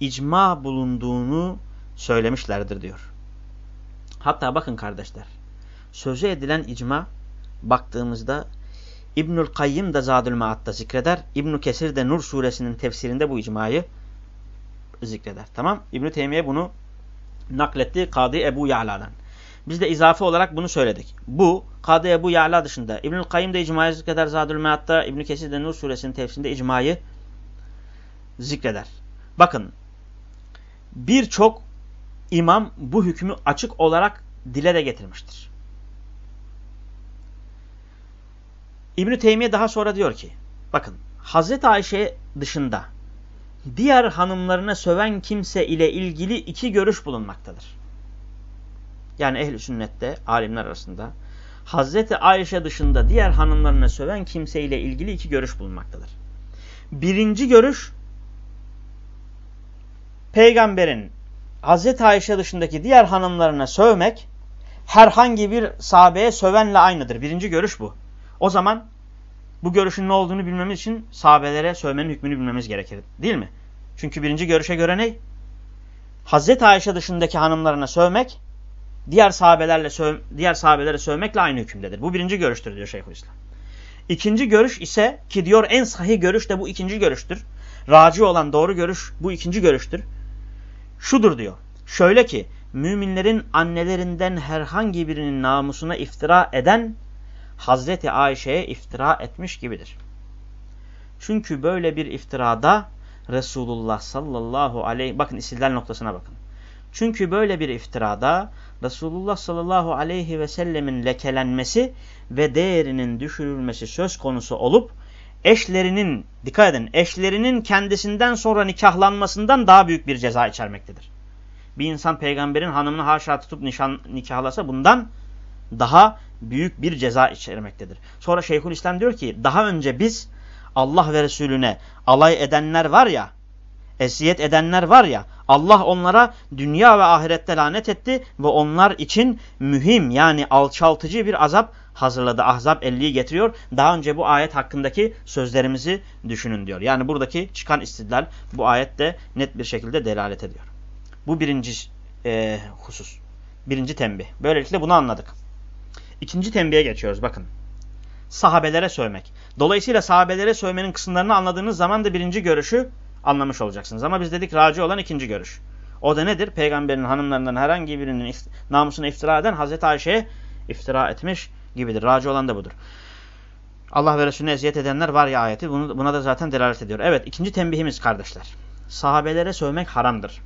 icma bulunduğunu söylemişlerdir diyor. Hatta bakın kardeşler, sözü edilen icma baktığımızda İbnül Kayyim de Zadül Maat'ta zikreder. İbnü Kesir de Nur suresinin tefsirinde bu icmayı zikreder. Tamam? İbnü Teymiye bunu nakletti Kadı Ebu Ya'la'dan. Biz de izafe olarak bunu söyledik. Bu Kadı Ebu Ya'la dışında İbnül Kayyim de icmayı zikreder. Zadül Maat'ta İbnü Kesir de Nur suresinin tefsirinde icmayı zikreder. Bakın birçok imam bu hükmü açık olarak dile de getirmiştir. İbn-i Teymiye daha sonra diyor ki, bakın Hazreti Ayşe dışında diğer hanımlarına söven kimse ile ilgili iki görüş bulunmaktadır. Yani ehl sünnette alimler arasında Hazreti Ayşe dışında diğer hanımlarına söven kimse ile ilgili iki görüş bulunmaktadır. Birinci görüş peygamberin Hazreti Ayşe dışındaki diğer hanımlarına sövmek herhangi bir sahabeye sövenle aynıdır. Birinci görüş bu. O zaman bu görüşün ne olduğunu bilmemiz için sahabelere sövmenin hükmünü bilmemiz gerekir. Değil mi? Çünkü birinci görüşe göre ne? Hazreti Ayşe dışındaki hanımlarına sövmek diğer sahabelerle söv diğer sahabelere sövmekle aynı hükümdedir. Bu birinci görüştür diyor Şeyhülislam. İkinci görüş ise ki diyor en sahih görüş de bu ikinci görüştür. Raci olan doğru görüş bu ikinci görüştür. Şudur diyor. Şöyle ki müminlerin annelerinden herhangi birinin namusuna iftira eden Hazreti Ayşe'ye iftira etmiş gibidir. Çünkü böyle bir iftirada Resulullah sallallahu aleyhi bakın istidlal noktasına bakın. Çünkü böyle bir iftirada Resulullah sallallahu aleyhi ve sellemin lekelenmesi ve değerinin düşürülmesi söz konusu olup eşlerinin dikkat edin eşlerinin kendisinden sonra nikahlanmasından daha büyük bir ceza içermektedir. Bir insan peygamberin hanımını haşa tutup nişan, nikahlasa bundan daha büyük bir ceza içermektedir. Sonra Şeyhülislam diyor ki daha önce biz Allah ve Resulüne alay edenler var ya, eziyet edenler var ya, Allah onlara dünya ve ahirette lanet etti ve onlar için mühim yani alçaltıcı bir azap hazırladı. Ahzab 50'yi getiriyor. Daha önce bu ayet hakkındaki sözlerimizi düşünün diyor. Yani buradaki çıkan istidlal bu ayette net bir şekilde delalet ediyor. Bu birinci e, husus. Birinci tembih. Böylelikle bunu anladık. İkinci tembihe geçiyoruz bakın. Sahabelere sövmek. Dolayısıyla sahabelere sövmenin kısımlarını anladığınız zaman da birinci görüşü anlamış olacaksınız. Ama biz dedik raci olan ikinci görüş. O da nedir? Peygamberin hanımlarından herhangi birinin ift namusuna iftira eden Hazreti Ayşe'ye iftira etmiş gibidir. Raci olan da budur. Allah ve Resulüne eziyet edenler var ya ayeti bunu, buna da zaten delalet ediyor. Evet ikinci tembihimiz kardeşler. Sahabelere sövmek haramdır.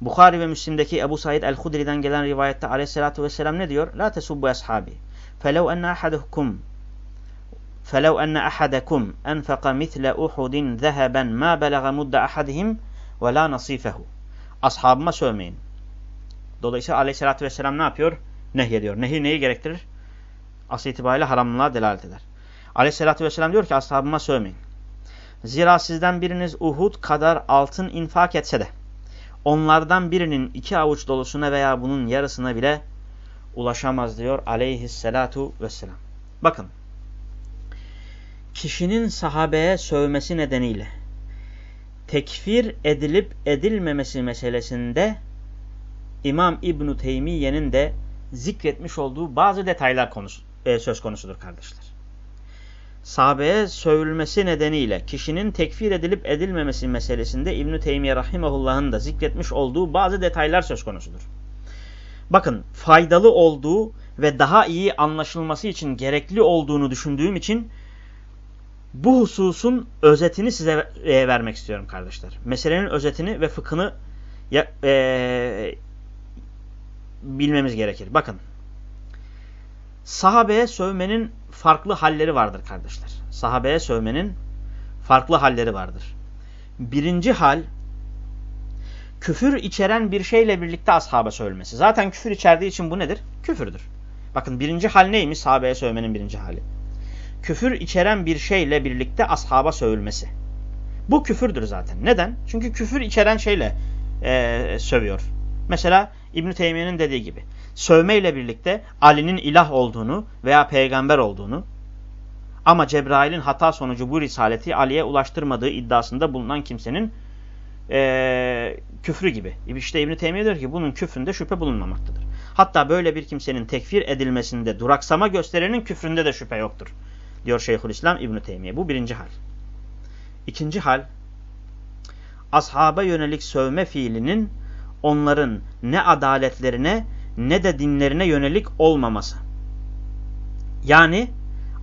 Bukhari ve Müslim'deki Ebu Said el-Hudri'den gelen rivayette aleyhissalatü vesselam ne diyor? La tesubbu ashabi. Felev enne ahadukum. Felev enne ahadakum enfeqa mitle uhudin zeheben ma belaga mudda ahadihim ve la nasifehu. Ashabıma sövmeyin. Dolayısıyla aleyhissalatü vesselam ne yapıyor? Nehyediyor. Nehi neyi gerektirir? Asıl itibariyle haramlığa delalet eder. Aleyhissalatü vesselam diyor ki ashabıma sövmeyin. Zira sizden biriniz Uhud kadar altın infak etse de onlardan birinin iki avuç dolusuna veya bunun yarısına bile ulaşamaz diyor aleyhissalatu vesselam. Bakın kişinin sahabeye sövmesi nedeniyle tekfir edilip edilmemesi meselesinde İmam İbn Teymiye'nin de zikretmiş olduğu bazı detaylar konusu, e, söz konusudur kardeşler. Sahabeye sövülmesi nedeniyle kişinin tekfir edilip edilmemesi meselesinde İbn Teymiye rahimehullah'ın da zikretmiş olduğu bazı detaylar söz konusudur. Bakın faydalı olduğu ve daha iyi anlaşılması için gerekli olduğunu düşündüğüm için bu hususun özetini size e, vermek istiyorum kardeşler. Meselenin özetini ve fıkhını ya, e, bilmemiz gerekir. Bakın. Sahabeye sövmenin farklı halleri vardır kardeşler. Sahabeye sövmenin farklı halleri vardır. Birinci hal küfür içeren bir şeyle birlikte ashaba sövülmesi. Zaten küfür içerdiği için bu nedir? Küfürdür. Bakın birinci hal neymiş sahabeye sövmenin birinci hali? Küfür içeren bir şeyle birlikte ashaba sövülmesi. Bu küfürdür zaten. Neden? Çünkü küfür içeren şeyle e, sövüyor. Mesela İbn Teymiye'nin dediği gibi sövmeyle birlikte Ali'nin ilah olduğunu veya peygamber olduğunu ama Cebrail'in hata sonucu bu risaleti Ali'ye ulaştırmadığı iddiasında bulunan kimsenin e, küfrü gibi. İşte İbn Teymiye diyor ki bunun küfründe şüphe bulunmamaktadır. Hatta böyle bir kimsenin tekfir edilmesinde duraksama gösterenin küfründe de şüphe yoktur. Diyor Şeyhülislam İbn Teymiye. Bu birinci hal. İkinci hal ashaba yönelik sövme fiilinin onların ne adaletlerine ne de dinlerine yönelik olmaması. Yani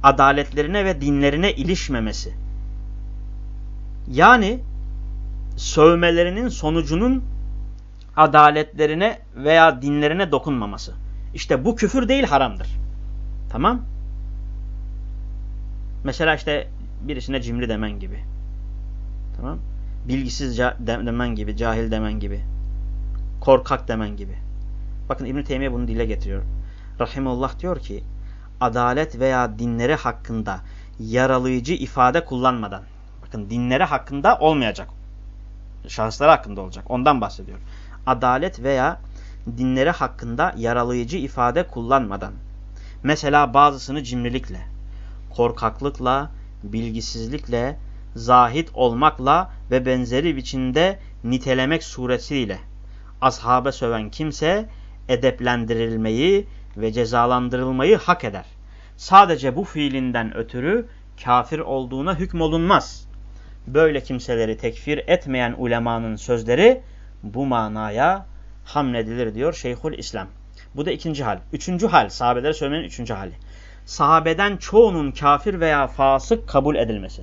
adaletlerine ve dinlerine ilişmemesi. Yani sövmelerinin sonucunun adaletlerine veya dinlerine dokunmaması. İşte bu küfür değil haramdır. Tamam? Mesela işte birisine cimri demen gibi. Tamam? Bilgisiz demen gibi, cahil demen gibi. Korkak demen gibi. Bakın İbn Teymiye bunu dile getiriyor. Rahimullah diyor ki adalet veya dinleri hakkında yaralayıcı ifade kullanmadan bakın dinleri hakkında olmayacak. Şahısları hakkında olacak. Ondan bahsediyor. Adalet veya dinleri hakkında yaralayıcı ifade kullanmadan mesela bazısını cimrilikle, korkaklıkla, bilgisizlikle, zahit olmakla ve benzeri biçimde nitelemek suretiyle ashabe söven kimse edeplendirilmeyi ve cezalandırılmayı hak eder. Sadece bu fiilinden ötürü kafir olduğuna hükmolunmaz. Böyle kimseleri tekfir etmeyen ulemanın sözleri bu manaya hamledilir diyor Şeyhül İslam. Bu da ikinci hal. Üçüncü hal, sahabeleri söylemenin üçüncü hali. Sahabeden çoğunun kafir veya fasık kabul edilmesi.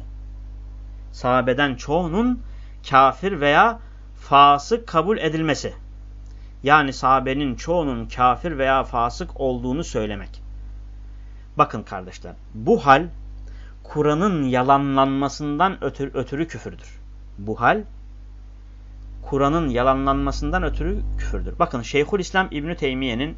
Sahabeden çoğunun kafir veya fasık kabul edilmesi yani sahabenin çoğunun kafir veya fasık olduğunu söylemek. Bakın kardeşler bu hal Kur'an'ın yalanlanmasından ötürü, ötürü küfürdür. Bu hal Kur'an'ın yalanlanmasından ötürü küfürdür. Bakın Şeyhülislam İbn Teymiye'nin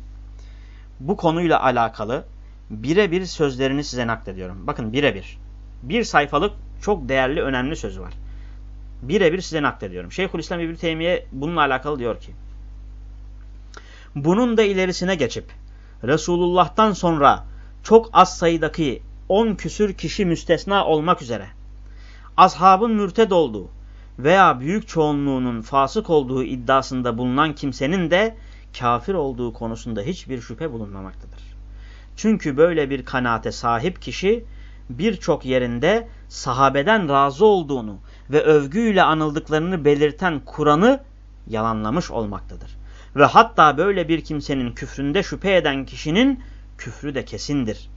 bu konuyla alakalı birebir sözlerini size naklediyorum. Bakın birebir. Bir sayfalık çok değerli, önemli sözü var. Birebir size naklediyorum. Şeyhülislam İbn Teymiye bununla alakalı diyor ki bunun da ilerisine geçip Resulullah'tan sonra çok az sayıdaki on küsür kişi müstesna olmak üzere ashabın mürted olduğu veya büyük çoğunluğunun fasık olduğu iddiasında bulunan kimsenin de kafir olduğu konusunda hiçbir şüphe bulunmamaktadır. Çünkü böyle bir kanaate sahip kişi birçok yerinde sahabeden razı olduğunu ve övgüyle anıldıklarını belirten Kur'an'ı yalanlamış olmaktadır. Ve hatta böyle bir kimsenin küfründe şüphe eden kişinin küfrü de kesindir.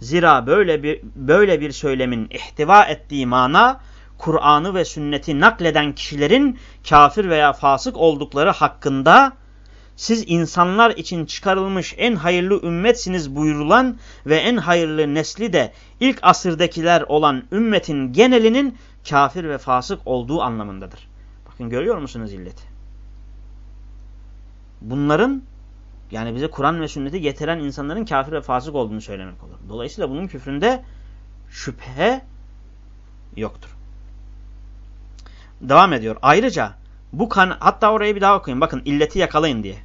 Zira böyle bir, böyle bir söylemin ihtiva ettiği mana Kur'an'ı ve sünneti nakleden kişilerin kafir veya fasık oldukları hakkında siz insanlar için çıkarılmış en hayırlı ümmetsiniz buyurulan ve en hayırlı nesli de ilk asırdakiler olan ümmetin genelinin kafir ve fasık olduğu anlamındadır. Bakın görüyor musunuz illeti? Bunların yani bize Kur'an ve sünneti getiren insanların kafir ve fasık olduğunu söylemek olur. Dolayısıyla bunun küfründe şüphe yoktur. Devam ediyor. Ayrıca bu kan hatta orayı bir daha okuyun. Bakın illeti yakalayın diye.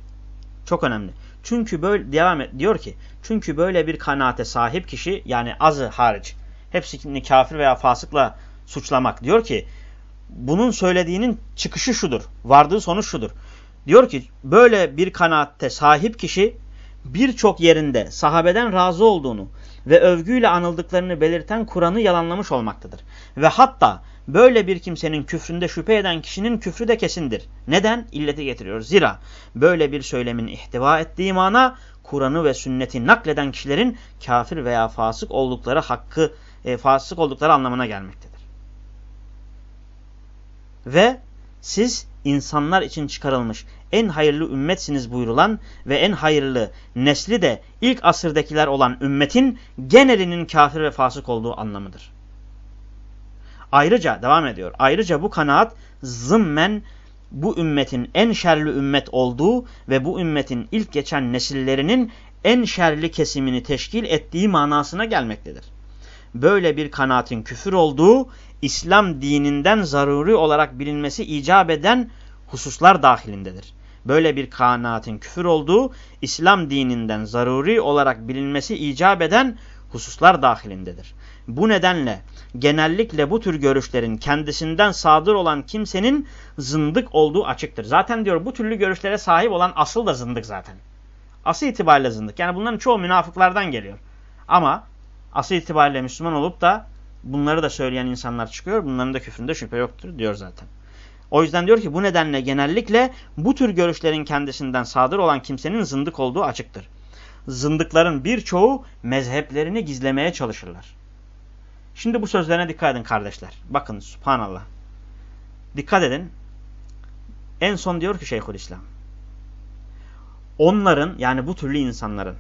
Çok önemli. Çünkü böyle devam et diyor ki çünkü böyle bir kanaate sahip kişi yani azı hariç hepsini kafir veya fasıkla suçlamak diyor ki bunun söylediğinin çıkışı şudur. Vardığı sonuç şudur. Diyor ki böyle bir kanaatte sahip kişi birçok yerinde sahabeden razı olduğunu ve övgüyle anıldıklarını belirten Kur'an'ı yalanlamış olmaktadır. Ve hatta böyle bir kimsenin küfründe şüphe eden kişinin küfrü de kesindir. Neden? İlleti getiriyor. Zira böyle bir söylemin ihtiva ettiği mana Kur'an'ı ve sünneti nakleden kişilerin kafir veya fasık oldukları hakkı e, fasık oldukları anlamına gelmektedir. Ve siz insanlar için çıkarılmış en hayırlı ümmetsiniz buyurulan ve en hayırlı nesli de ilk asırdakiler olan ümmetin genelinin kafir ve fasık olduğu anlamıdır. Ayrıca devam ediyor. Ayrıca bu kanaat zımmen bu ümmetin en şerli ümmet olduğu ve bu ümmetin ilk geçen nesillerinin en şerli kesimini teşkil ettiği manasına gelmektedir. Böyle bir kanaatin küfür olduğu İslam dininden zaruri olarak bilinmesi icap eden hususlar dahilindedir. Böyle bir kanaatin küfür olduğu İslam dininden zaruri olarak bilinmesi icap eden hususlar dahilindedir. Bu nedenle genellikle bu tür görüşlerin kendisinden sadır olan kimsenin zındık olduğu açıktır. Zaten diyor bu türlü görüşlere sahip olan asıl da zındık zaten. Asıl itibariyle zındık. Yani bunların çoğu münafıklardan geliyor. Ama asıl itibariyle Müslüman olup da bunları da söyleyen insanlar çıkıyor. Bunların da küfründe şüphe yoktur diyor zaten. O yüzden diyor ki bu nedenle genellikle bu tür görüşlerin kendisinden sadır olan kimsenin zındık olduğu açıktır. Zındıkların birçoğu mezheplerini gizlemeye çalışırlar. Şimdi bu sözlerine dikkat edin kardeşler. Bakın subhanallah. Dikkat edin. En son diyor ki Şeyhülislam. Onların yani bu türlü insanların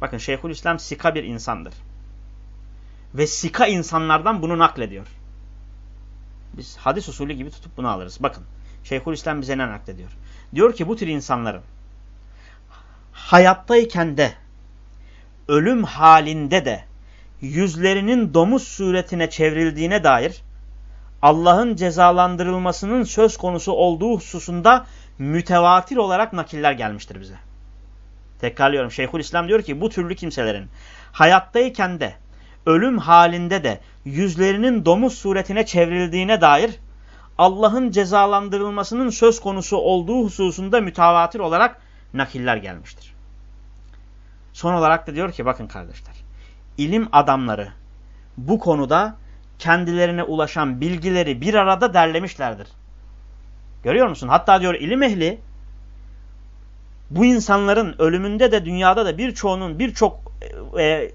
bakın Şeyhülislam sika bir insandır. Ve sika insanlardan bunu naklediyor. Biz hadis usulü gibi tutup bunu alırız. Bakın Şeyhülislam bize ne naklediyor? Diyor ki bu tür insanların hayattayken de ölüm halinde de yüzlerinin domuz suretine çevrildiğine dair Allah'ın cezalandırılmasının söz konusu olduğu hususunda mütevatir olarak nakiller gelmiştir bize. Tekrarlıyorum. Şeyhülislam diyor ki bu türlü kimselerin hayattayken de ölüm halinde de yüzlerinin domuz suretine çevrildiğine dair Allah'ın cezalandırılmasının söz konusu olduğu hususunda mütevatir olarak nakiller gelmiştir. Son olarak da diyor ki bakın kardeşler ilim adamları bu konuda kendilerine ulaşan bilgileri bir arada derlemişlerdir. Görüyor musun? Hatta diyor ilim ehli bu insanların ölümünde de dünyada da birçoğunun birçok e, e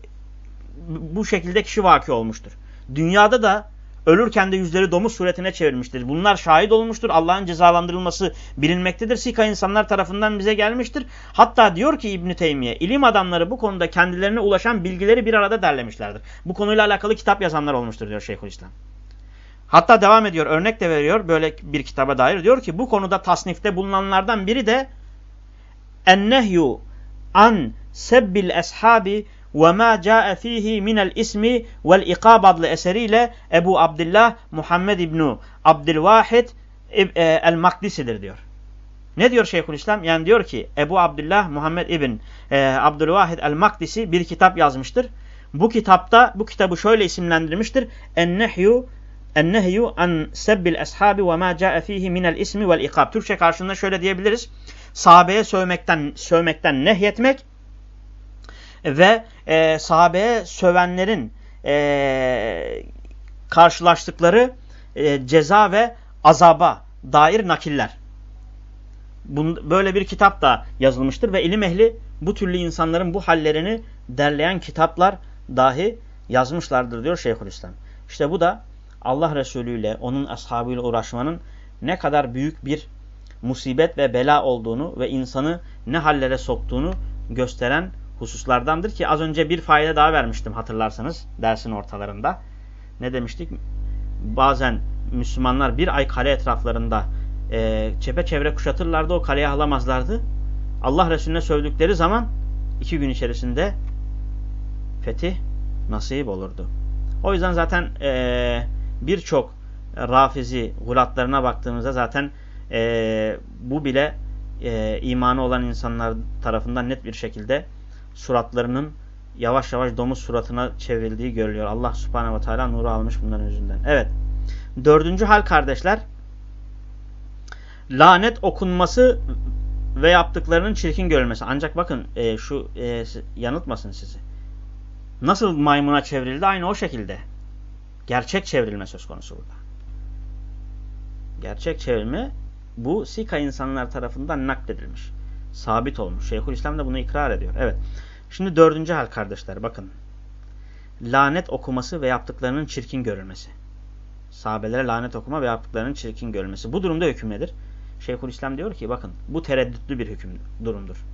bu şekilde kişi vaki olmuştur. Dünyada da ölürken de yüzleri domuz suretine çevirmiştir. Bunlar şahit olmuştur. Allah'ın cezalandırılması bilinmektedir. Sika insanlar tarafından bize gelmiştir. Hatta diyor ki İbn Teymiye, ilim adamları bu konuda kendilerine ulaşan bilgileri bir arada derlemişlerdir. Bu konuyla alakalı kitap yazanlar olmuştur diyor Şeyhülislam. Hatta devam ediyor, örnek de veriyor böyle bir kitaba dair. Diyor ki bu konuda tasnifte bulunanlardan biri de ennehyu an sebbil eshabi ve ma ca'e fihi minel ismi vel ikab adlı eseriyle Ebu Abdullah Muhammed İbnu Abdülvahid el Makdisi'dir diyor. Ne diyor Şeyhülislam? Yani diyor ki Ebu Abdullah Muhammed İbn e, Abdülvahid el Makdisi bir kitap yazmıştır. Bu kitapta bu kitabı şöyle isimlendirmiştir. Ennehyu Ennehyu an sebbil ashabi ve ma ca'e fihi minel ismi vel ikab. Türkçe karşılığında şöyle diyebiliriz. Sahabeye sövmekten sövmekten nehyetmek ve e, sahabeye sövenlerin e, karşılaştıkları e, ceza ve azaba dair nakiller. Bun, böyle bir kitap da yazılmıştır ve ilim ehli bu türlü insanların bu hallerini derleyen kitaplar dahi yazmışlardır diyor Şeyhülislam. İşte bu da Allah Resulü ile onun ashabıyla uğraşmanın ne kadar büyük bir musibet ve bela olduğunu ve insanı ne hallere soktuğunu gösteren hususlardandır ki az önce bir fayda daha vermiştim hatırlarsanız dersin ortalarında. Ne demiştik? Bazen Müslümanlar bir ay kale etraflarında e, çepeçevre kuşatırlardı o kaleye alamazlardı. Allah Resulüne sövdükleri zaman iki gün içerisinde fetih nasip olurdu. O yüzden zaten e, birçok rafizi gulatlarına baktığımızda zaten e, bu bile e, imanı olan insanlar tarafından net bir şekilde suratlarının yavaş yavaş domuz suratına çevrildiği görülüyor. Allah subhanehu ve teala nuru almış bunların yüzünden. Evet. Dördüncü hal kardeşler. Lanet okunması ve yaptıklarının çirkin görülmesi. Ancak bakın e, şu e, yanıltmasın sizi. Nasıl maymuna çevrildi? Aynı o şekilde. Gerçek çevrilme söz konusu burada. Gerçek çevrilme bu Sika insanlar tarafından nakledilmiş. Sabit olmuş. Şeyhülislam da bunu ikrar ediyor. Evet. Şimdi dördüncü hal kardeşler bakın. Lanet okuması ve yaptıklarının çirkin görülmesi. Sahabelere lanet okuma ve yaptıklarının çirkin görülmesi. Bu durumda hüküm nedir? Şeyhülislam diyor ki bakın bu tereddütlü bir hüküm durumdur.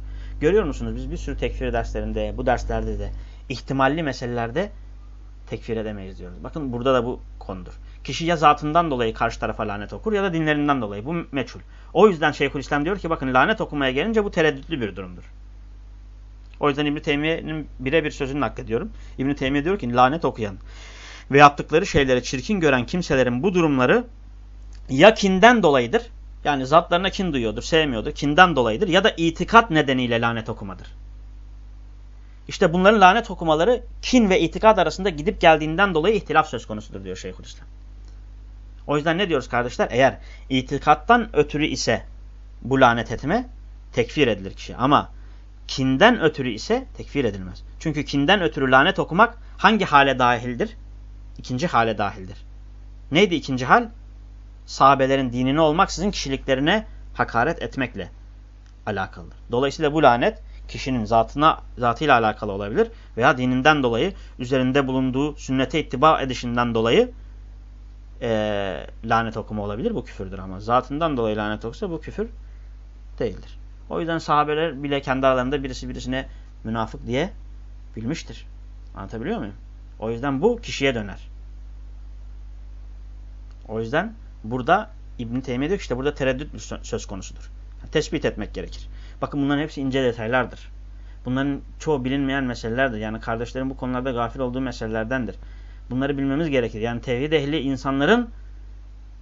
Görüyor musunuz biz bir sürü tekfir derslerinde, bu derslerde de ihtimalli meselelerde tekfir edemeyiz diyoruz. Bakın burada da bu konudur. Kişi ya zatından dolayı karşı tarafa lanet okur ya da dinlerinden dolayı. Bu meçhul. O yüzden Şeyhülislam diyor ki bakın lanet okumaya gelince bu tereddütlü bir durumdur. O yüzden İbn-i Teymiye'nin birebir sözünü naklediyorum. İbn-i Teymiye diyor ki lanet okuyan ve yaptıkları şeyleri çirkin gören kimselerin bu durumları ya kinden dolayıdır. Yani zatlarına kin duyuyordur, sevmiyordur. Kinden dolayıdır. Ya da itikat nedeniyle lanet okumadır. İşte bunların lanet okumaları kin ve itikat arasında gidip geldiğinden dolayı ihtilaf söz konusudur diyor Şeyhülislam. O yüzden ne diyoruz kardeşler? Eğer itikattan ötürü ise bu lanet etme tekfir edilir kişi. Ama kinden ötürü ise tekfir edilmez. Çünkü kinden ötürü lanet okumak hangi hale dahildir? İkinci hale dahildir. Neydi ikinci hal? Sahabelerin dinine olmaksızın kişiliklerine hakaret etmekle alakalıdır. Dolayısıyla bu lanet kişinin zatına zatıyla alakalı olabilir veya dininden dolayı üzerinde bulunduğu sünnete ittiba edişinden dolayı e, lanet okuma olabilir. Bu küfürdür ama zatından dolayı lanet okusa bu küfür değildir. O yüzden sahabeler bile kendi aralarında birisi birisine münafık diye bilmiştir. Anlatabiliyor muyum? O yüzden bu kişiye döner. O yüzden burada İbn-i Teymiye diyor ki işte burada tereddüt söz konusudur. Tespit etmek gerekir. Bakın bunların hepsi ince detaylardır. Bunların çoğu bilinmeyen meselelerdir. Yani kardeşlerin bu konularda gafil olduğu meselelerdendir. Bunları bilmemiz gerekir. Yani tevhid ehli insanların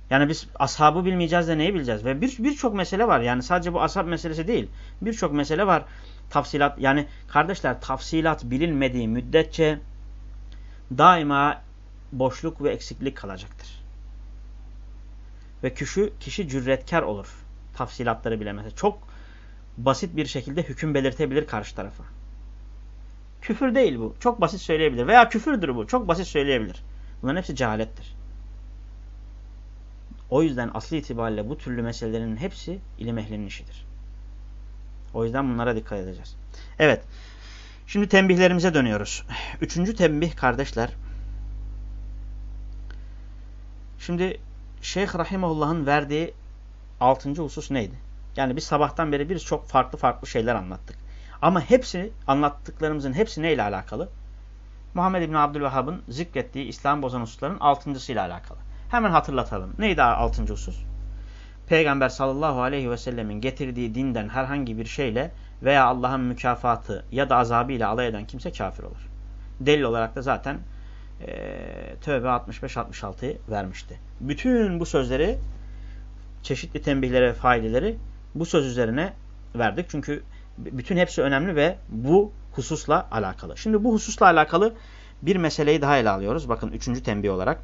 yani biz ashabı bilmeyeceğiz de neyi bileceğiz? Ve birçok bir mesele var. Yani sadece bu ashab meselesi değil. Birçok mesele var. Tafsilat yani kardeşler tafsilat bilinmediği müddetçe daima boşluk ve eksiklik kalacaktır. Ve kişi, kişi cüretkar olur. Tafsilatları bilemezse. Çok basit bir şekilde hüküm belirtebilir karşı tarafa. Küfür değil bu. Çok basit söyleyebilir. Veya küfürdür bu. Çok basit söyleyebilir. Bunların hepsi cehalettir. O yüzden aslı itibariyle bu türlü meselelerin hepsi ilim ehlinin işidir. O yüzden bunlara dikkat edeceğiz. Evet. Şimdi tembihlerimize dönüyoruz. Üçüncü tembih kardeşler. Şimdi Şeyh Rahimahullah'ın verdiği altıncı husus neydi? Yani biz sabahtan beri biz çok farklı farklı şeyler anlattık. Ama hepsi anlattıklarımızın hepsi neyle alakalı? Muhammed İbni Abdülvahhab'ın zikrettiği İslam bozan hususların altıncısıyla alakalı. Hemen hatırlatalım. Neydi altıncı husus? Peygamber sallallahu aleyhi ve sellemin getirdiği dinden herhangi bir şeyle veya Allah'ın mükafatı ya da azabıyla alay eden kimse kafir olur. Delil olarak da zaten e, Tövbe 65-66'yı vermişti. Bütün bu sözleri çeşitli tembihlere ve faideleri bu söz üzerine verdik. Çünkü bütün hepsi önemli ve bu hususla alakalı. Şimdi bu hususla alakalı bir meseleyi daha ele alıyoruz. Bakın üçüncü tembih olarak.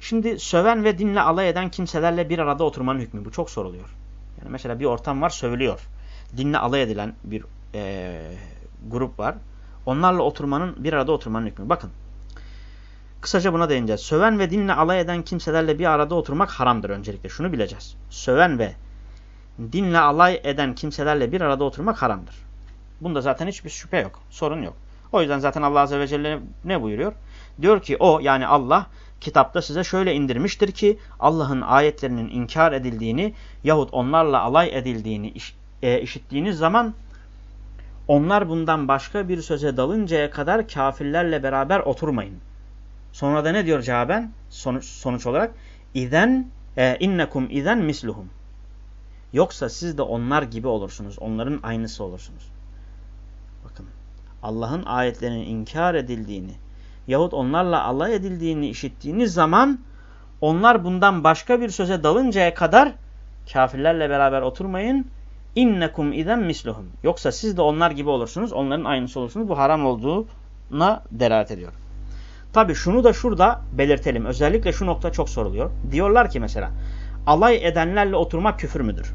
Şimdi söven ve dinle alay eden kimselerle bir arada oturmanın hükmü. Bu çok soruluyor. Yani mesela bir ortam var sövülüyor. Dinle alay edilen bir e, grup var. Onlarla oturmanın bir arada oturmanın hükmü. Bakın. Kısaca buna değineceğiz. Söven ve dinle alay eden kimselerle bir arada oturmak haramdır öncelikle. Şunu bileceğiz. Söven ve dinle alay eden kimselerle bir arada oturmak haramdır. Bunda zaten hiçbir şüphe yok. Sorun yok. O yüzden zaten Allah Azze ve Celle ne buyuruyor? Diyor ki o yani Allah kitapta size şöyle indirmiştir ki Allah'ın ayetlerinin inkar edildiğini yahut onlarla alay edildiğini e, işittiğiniz zaman onlar bundan başka bir söze dalıncaya kadar kafirlerle beraber oturmayın. Sonra da ne diyor cevaben? Sonuç, sonuç olarak İzen e, innekum izen misluhum. Yoksa siz de onlar gibi olursunuz. Onların aynısı olursunuz. Bakın Allah'ın ayetlerinin inkar edildiğini yahut onlarla alay edildiğini işittiğiniz zaman onlar bundan başka bir söze dalıncaya kadar kafirlerle beraber oturmayın. İnnekum iden misluhum. Yoksa siz de onlar gibi olursunuz. Onların aynısı olursunuz. Bu haram olduğuna delalet ediyor. Tabi şunu da şurada belirtelim. Özellikle şu nokta çok soruluyor. Diyorlar ki mesela alay edenlerle oturmak küfür müdür?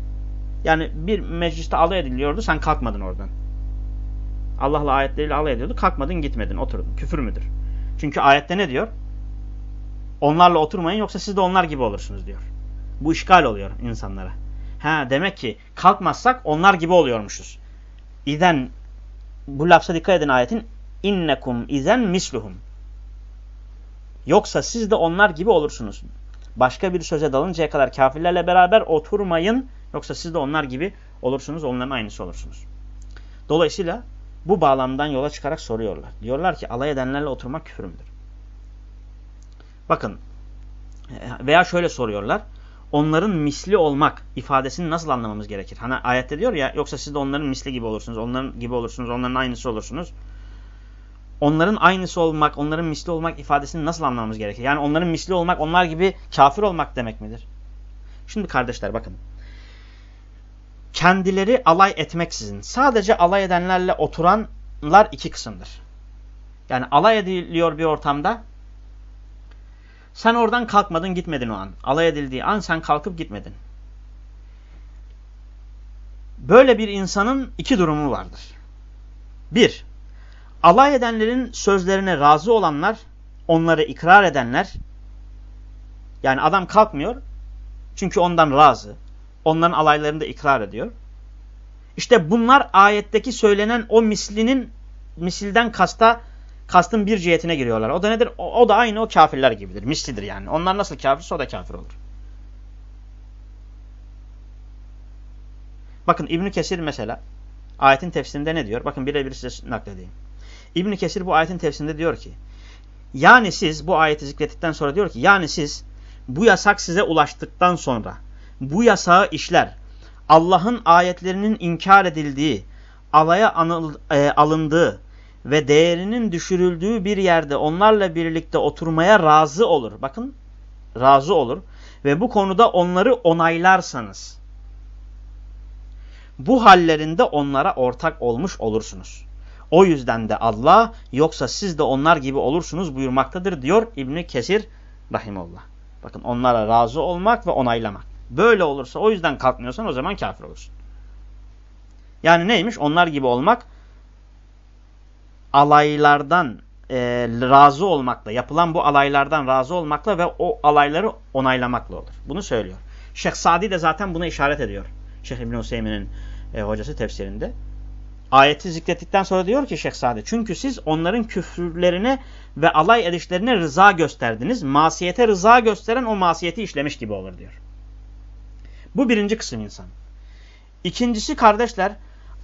Yani bir mecliste alay ediliyordu sen kalkmadın oradan. Allah'la ayetleriyle alay ediyordu. Kalkmadın gitmedin oturdun. Küfür müdür? Çünkü ayette ne diyor? Onlarla oturmayın yoksa siz de onlar gibi olursunuz diyor. Bu işgal oluyor insanlara. Ha demek ki kalkmazsak onlar gibi oluyormuşuz. İzen bu lafza dikkat edin ayetin innekum izen misluhum. Yoksa siz de onlar gibi olursunuz. Başka bir söze dalıncaya kadar kafirlerle beraber oturmayın. Yoksa siz de onlar gibi olursunuz. Onların aynısı olursunuz. Dolayısıyla bu bağlamdan yola çıkarak soruyorlar. Diyorlar ki alay edenlerle oturmak küfür müdür? Bakın veya şöyle soruyorlar. Onların misli olmak ifadesini nasıl anlamamız gerekir? Hani ayette diyor ya yoksa siz de onların misli gibi olursunuz. Onların gibi olursunuz. Onların aynısı olursunuz. Onların aynısı olmak, onların misli olmak ifadesini nasıl anlamamız gerekir? Yani onların misli olmak, onlar gibi kafir olmak demek midir? Şimdi kardeşler bakın. Kendileri alay etmeksizin sadece alay edenlerle oturanlar iki kısımdır. Yani alay ediliyor bir ortamda sen oradan kalkmadın gitmedin o an. Alay edildiği an sen kalkıp gitmedin. Böyle bir insanın iki durumu vardır. Bir, alay edenlerin sözlerine razı olanlar, onları ikrar edenler, yani adam kalkmıyor çünkü ondan razı. Onların alaylarını da ikrar ediyor. İşte bunlar ayetteki söylenen o mislinin misilden kasta kastın bir cihetine giriyorlar. O da nedir? O, o da aynı o kafirler gibidir. Mislidir yani. Onlar nasıl kafirse o da kafir olur. Bakın İbn Kesir mesela ayetin tefsirinde ne diyor? Bakın birebir size nakledeyim. İbn Kesir bu ayetin tefsirinde diyor ki yani siz bu ayeti zikrettikten sonra diyor ki yani siz bu yasak size ulaştıktan sonra bu yasağı işler Allah'ın ayetlerinin inkar edildiği, alaya anıl, e, alındığı ve değerinin düşürüldüğü bir yerde onlarla birlikte oturmaya razı olur. Bakın razı olur ve bu konuda onları onaylarsanız bu hallerinde onlara ortak olmuş olursunuz. O yüzden de Allah yoksa siz de onlar gibi olursunuz buyurmaktadır diyor İbni Kesir Rahimullah. Bakın onlara razı olmak ve onaylamak. Böyle olursa o yüzden kalkmıyorsan o zaman kafir olursun. Yani neymiş? Onlar gibi olmak alaylardan e, razı olmakla, yapılan bu alaylardan razı olmakla ve o alayları onaylamakla olur. Bunu söylüyor. Şeyh Sadi de zaten buna işaret ediyor. Şeyh İbn Hüseyin'in e, hocası tefsirinde. Ayeti zikrettikten sonra diyor ki Şeyh Sadi, çünkü siz onların küfürlerine ve alay edişlerine rıza gösterdiniz. Masiyete rıza gösteren o masiyeti işlemiş gibi olur diyor. Bu birinci kısım insan. İkincisi kardeşler,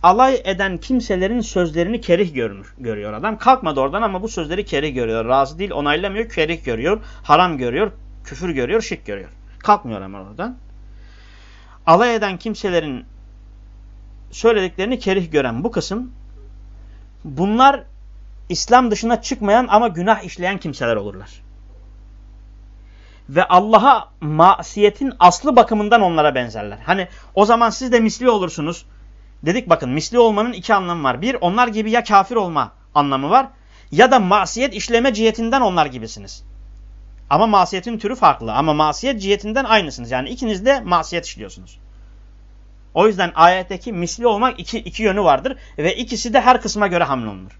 alay eden kimselerin sözlerini kerih görmüş, görüyor adam. Kalkmadı oradan ama bu sözleri kerih görüyor. Razı değil, onaylamıyor, kerih görüyor, haram görüyor, küfür görüyor, şirk görüyor. Kalkmıyor ama oradan. Alay eden kimselerin söylediklerini kerih gören bu kısım, bunlar İslam dışına çıkmayan ama günah işleyen kimseler olurlar. Ve Allah'a masiyetin aslı bakımından onlara benzerler. Hani o zaman siz de misli olursunuz. Dedik bakın misli olmanın iki anlamı var. Bir onlar gibi ya kafir olma anlamı var ya da masiyet işleme cihetinden onlar gibisiniz. Ama masiyetin türü farklı ama masiyet cihetinden aynısınız. Yani ikiniz de masiyet işliyorsunuz. O yüzden ayetteki misli olmak iki, iki yönü vardır ve ikisi de her kısma göre hamlolunur.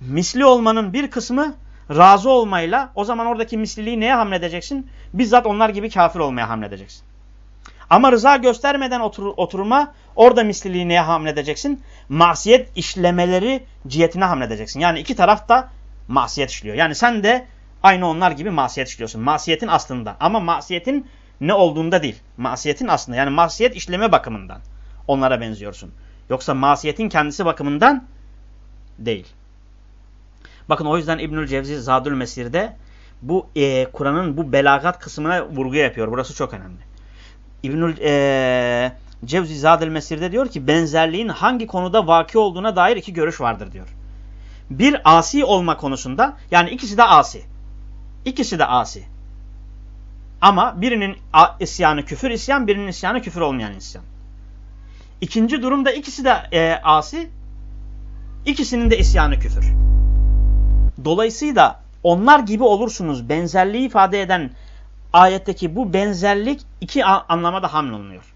Misli olmanın bir kısmı razı olmayla o zaman oradaki misliliği neye hamledeceksin? Bizzat onlar gibi kafir olmaya hamledeceksin. Ama rıza göstermeden otur, oturma orada misliliği neye hamledeceksin? Masiyet işlemeleri cihetine hamledeceksin. Yani iki taraf da masiyet işliyor. Yani sen de aynı onlar gibi masiyet işliyorsun. Masiyetin aslında ama masiyetin ne olduğunda değil. Masiyetin aslında yani masiyet işleme bakımından onlara benziyorsun. Yoksa masiyetin kendisi bakımından değil. Bakın o yüzden İbnül Cevzi Zadül Mesir'de bu e, Kur'an'ın bu belagat kısmına vurgu yapıyor. Burası çok önemli. İbnül e, Cevzi Zadül Mesir'de diyor ki benzerliğin hangi konuda vaki olduğuna dair iki görüş vardır diyor. Bir asi olma konusunda yani ikisi de asi. İkisi de asi. Ama birinin isyanı küfür isyan, birinin isyanı küfür olmayan isyan. İkinci durumda ikisi de e, asi, ikisinin de isyanı küfür. Dolayısıyla onlar gibi olursunuz benzerliği ifade eden ayetteki bu benzerlik iki anlamada hamlolunuyor.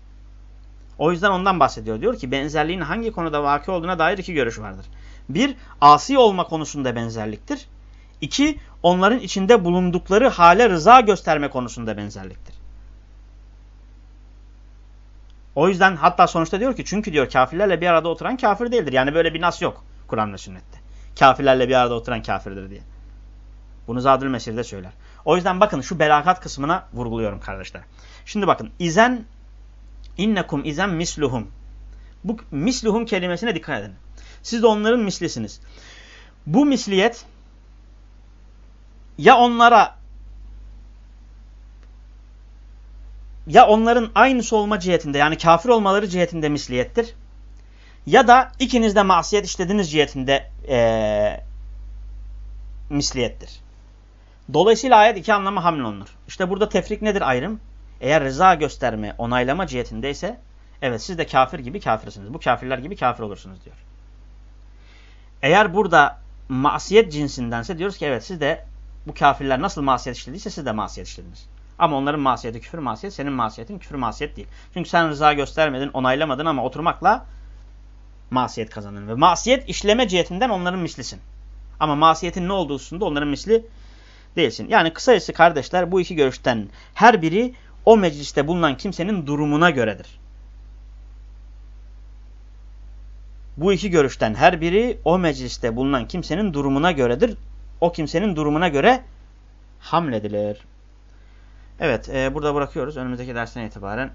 O yüzden ondan bahsediyor. Diyor ki benzerliğin hangi konuda vaki olduğuna dair iki görüş vardır. Bir, asi olma konusunda benzerliktir. İki, onların içinde bulundukları hale rıza gösterme konusunda benzerliktir. O yüzden hatta sonuçta diyor ki çünkü diyor kafirlerle bir arada oturan kafir değildir. Yani böyle bir nas yok Kur'an ve sünnette. Kafirlerle bir arada oturan kafirdir diye. Bunu Zadül Mesir'de söyler. O yüzden bakın şu belakat kısmına vurguluyorum kardeşler. Şimdi bakın izen innekum izen misluhum. Bu misluhum kelimesine dikkat edin. Siz de onların mislisiniz. Bu misliyet ya onlara ya onların aynısı olma cihetinde yani kafir olmaları cihetinde misliyettir. Ya da ikiniz de masiyet işlediniz cihetinde ee, misliyettir. Dolayısıyla ayet iki anlama hamlolunur. İşte burada tefrik nedir ayrım? Eğer rıza gösterme, onaylama cihetindeyse evet siz de kafir gibi kafirsiniz. Bu kafirler gibi kafir olursunuz diyor. Eğer burada masiyet cinsindense diyoruz ki evet siz de bu kafirler nasıl masiyet işlediyse siz de masiyet işlediniz. Ama onların masiyeti küfür masiyet, senin masiyetin küfür masiyet değil. Çünkü sen rıza göstermedin, onaylamadın ama oturmakla masiyet kazandın. Ve masiyet işleme cihetinden onların mislisin. Ama masiyetin ne olduğu hususunda onların misli değilsin. Yani kısacası kardeşler bu iki görüşten her biri o mecliste bulunan kimsenin durumuna göredir. Bu iki görüşten her biri o mecliste bulunan kimsenin durumuna göredir. O kimsenin durumuna göre hamledilir. Evet, e, burada bırakıyoruz. Önümüzdeki dersten itibaren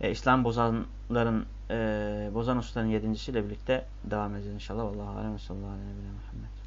e, İslam bozanların, e, bozan ustaların yedincisiyle birlikte devam edeceğiz inşallah. Sallallahu aleyhi ve Muhammed.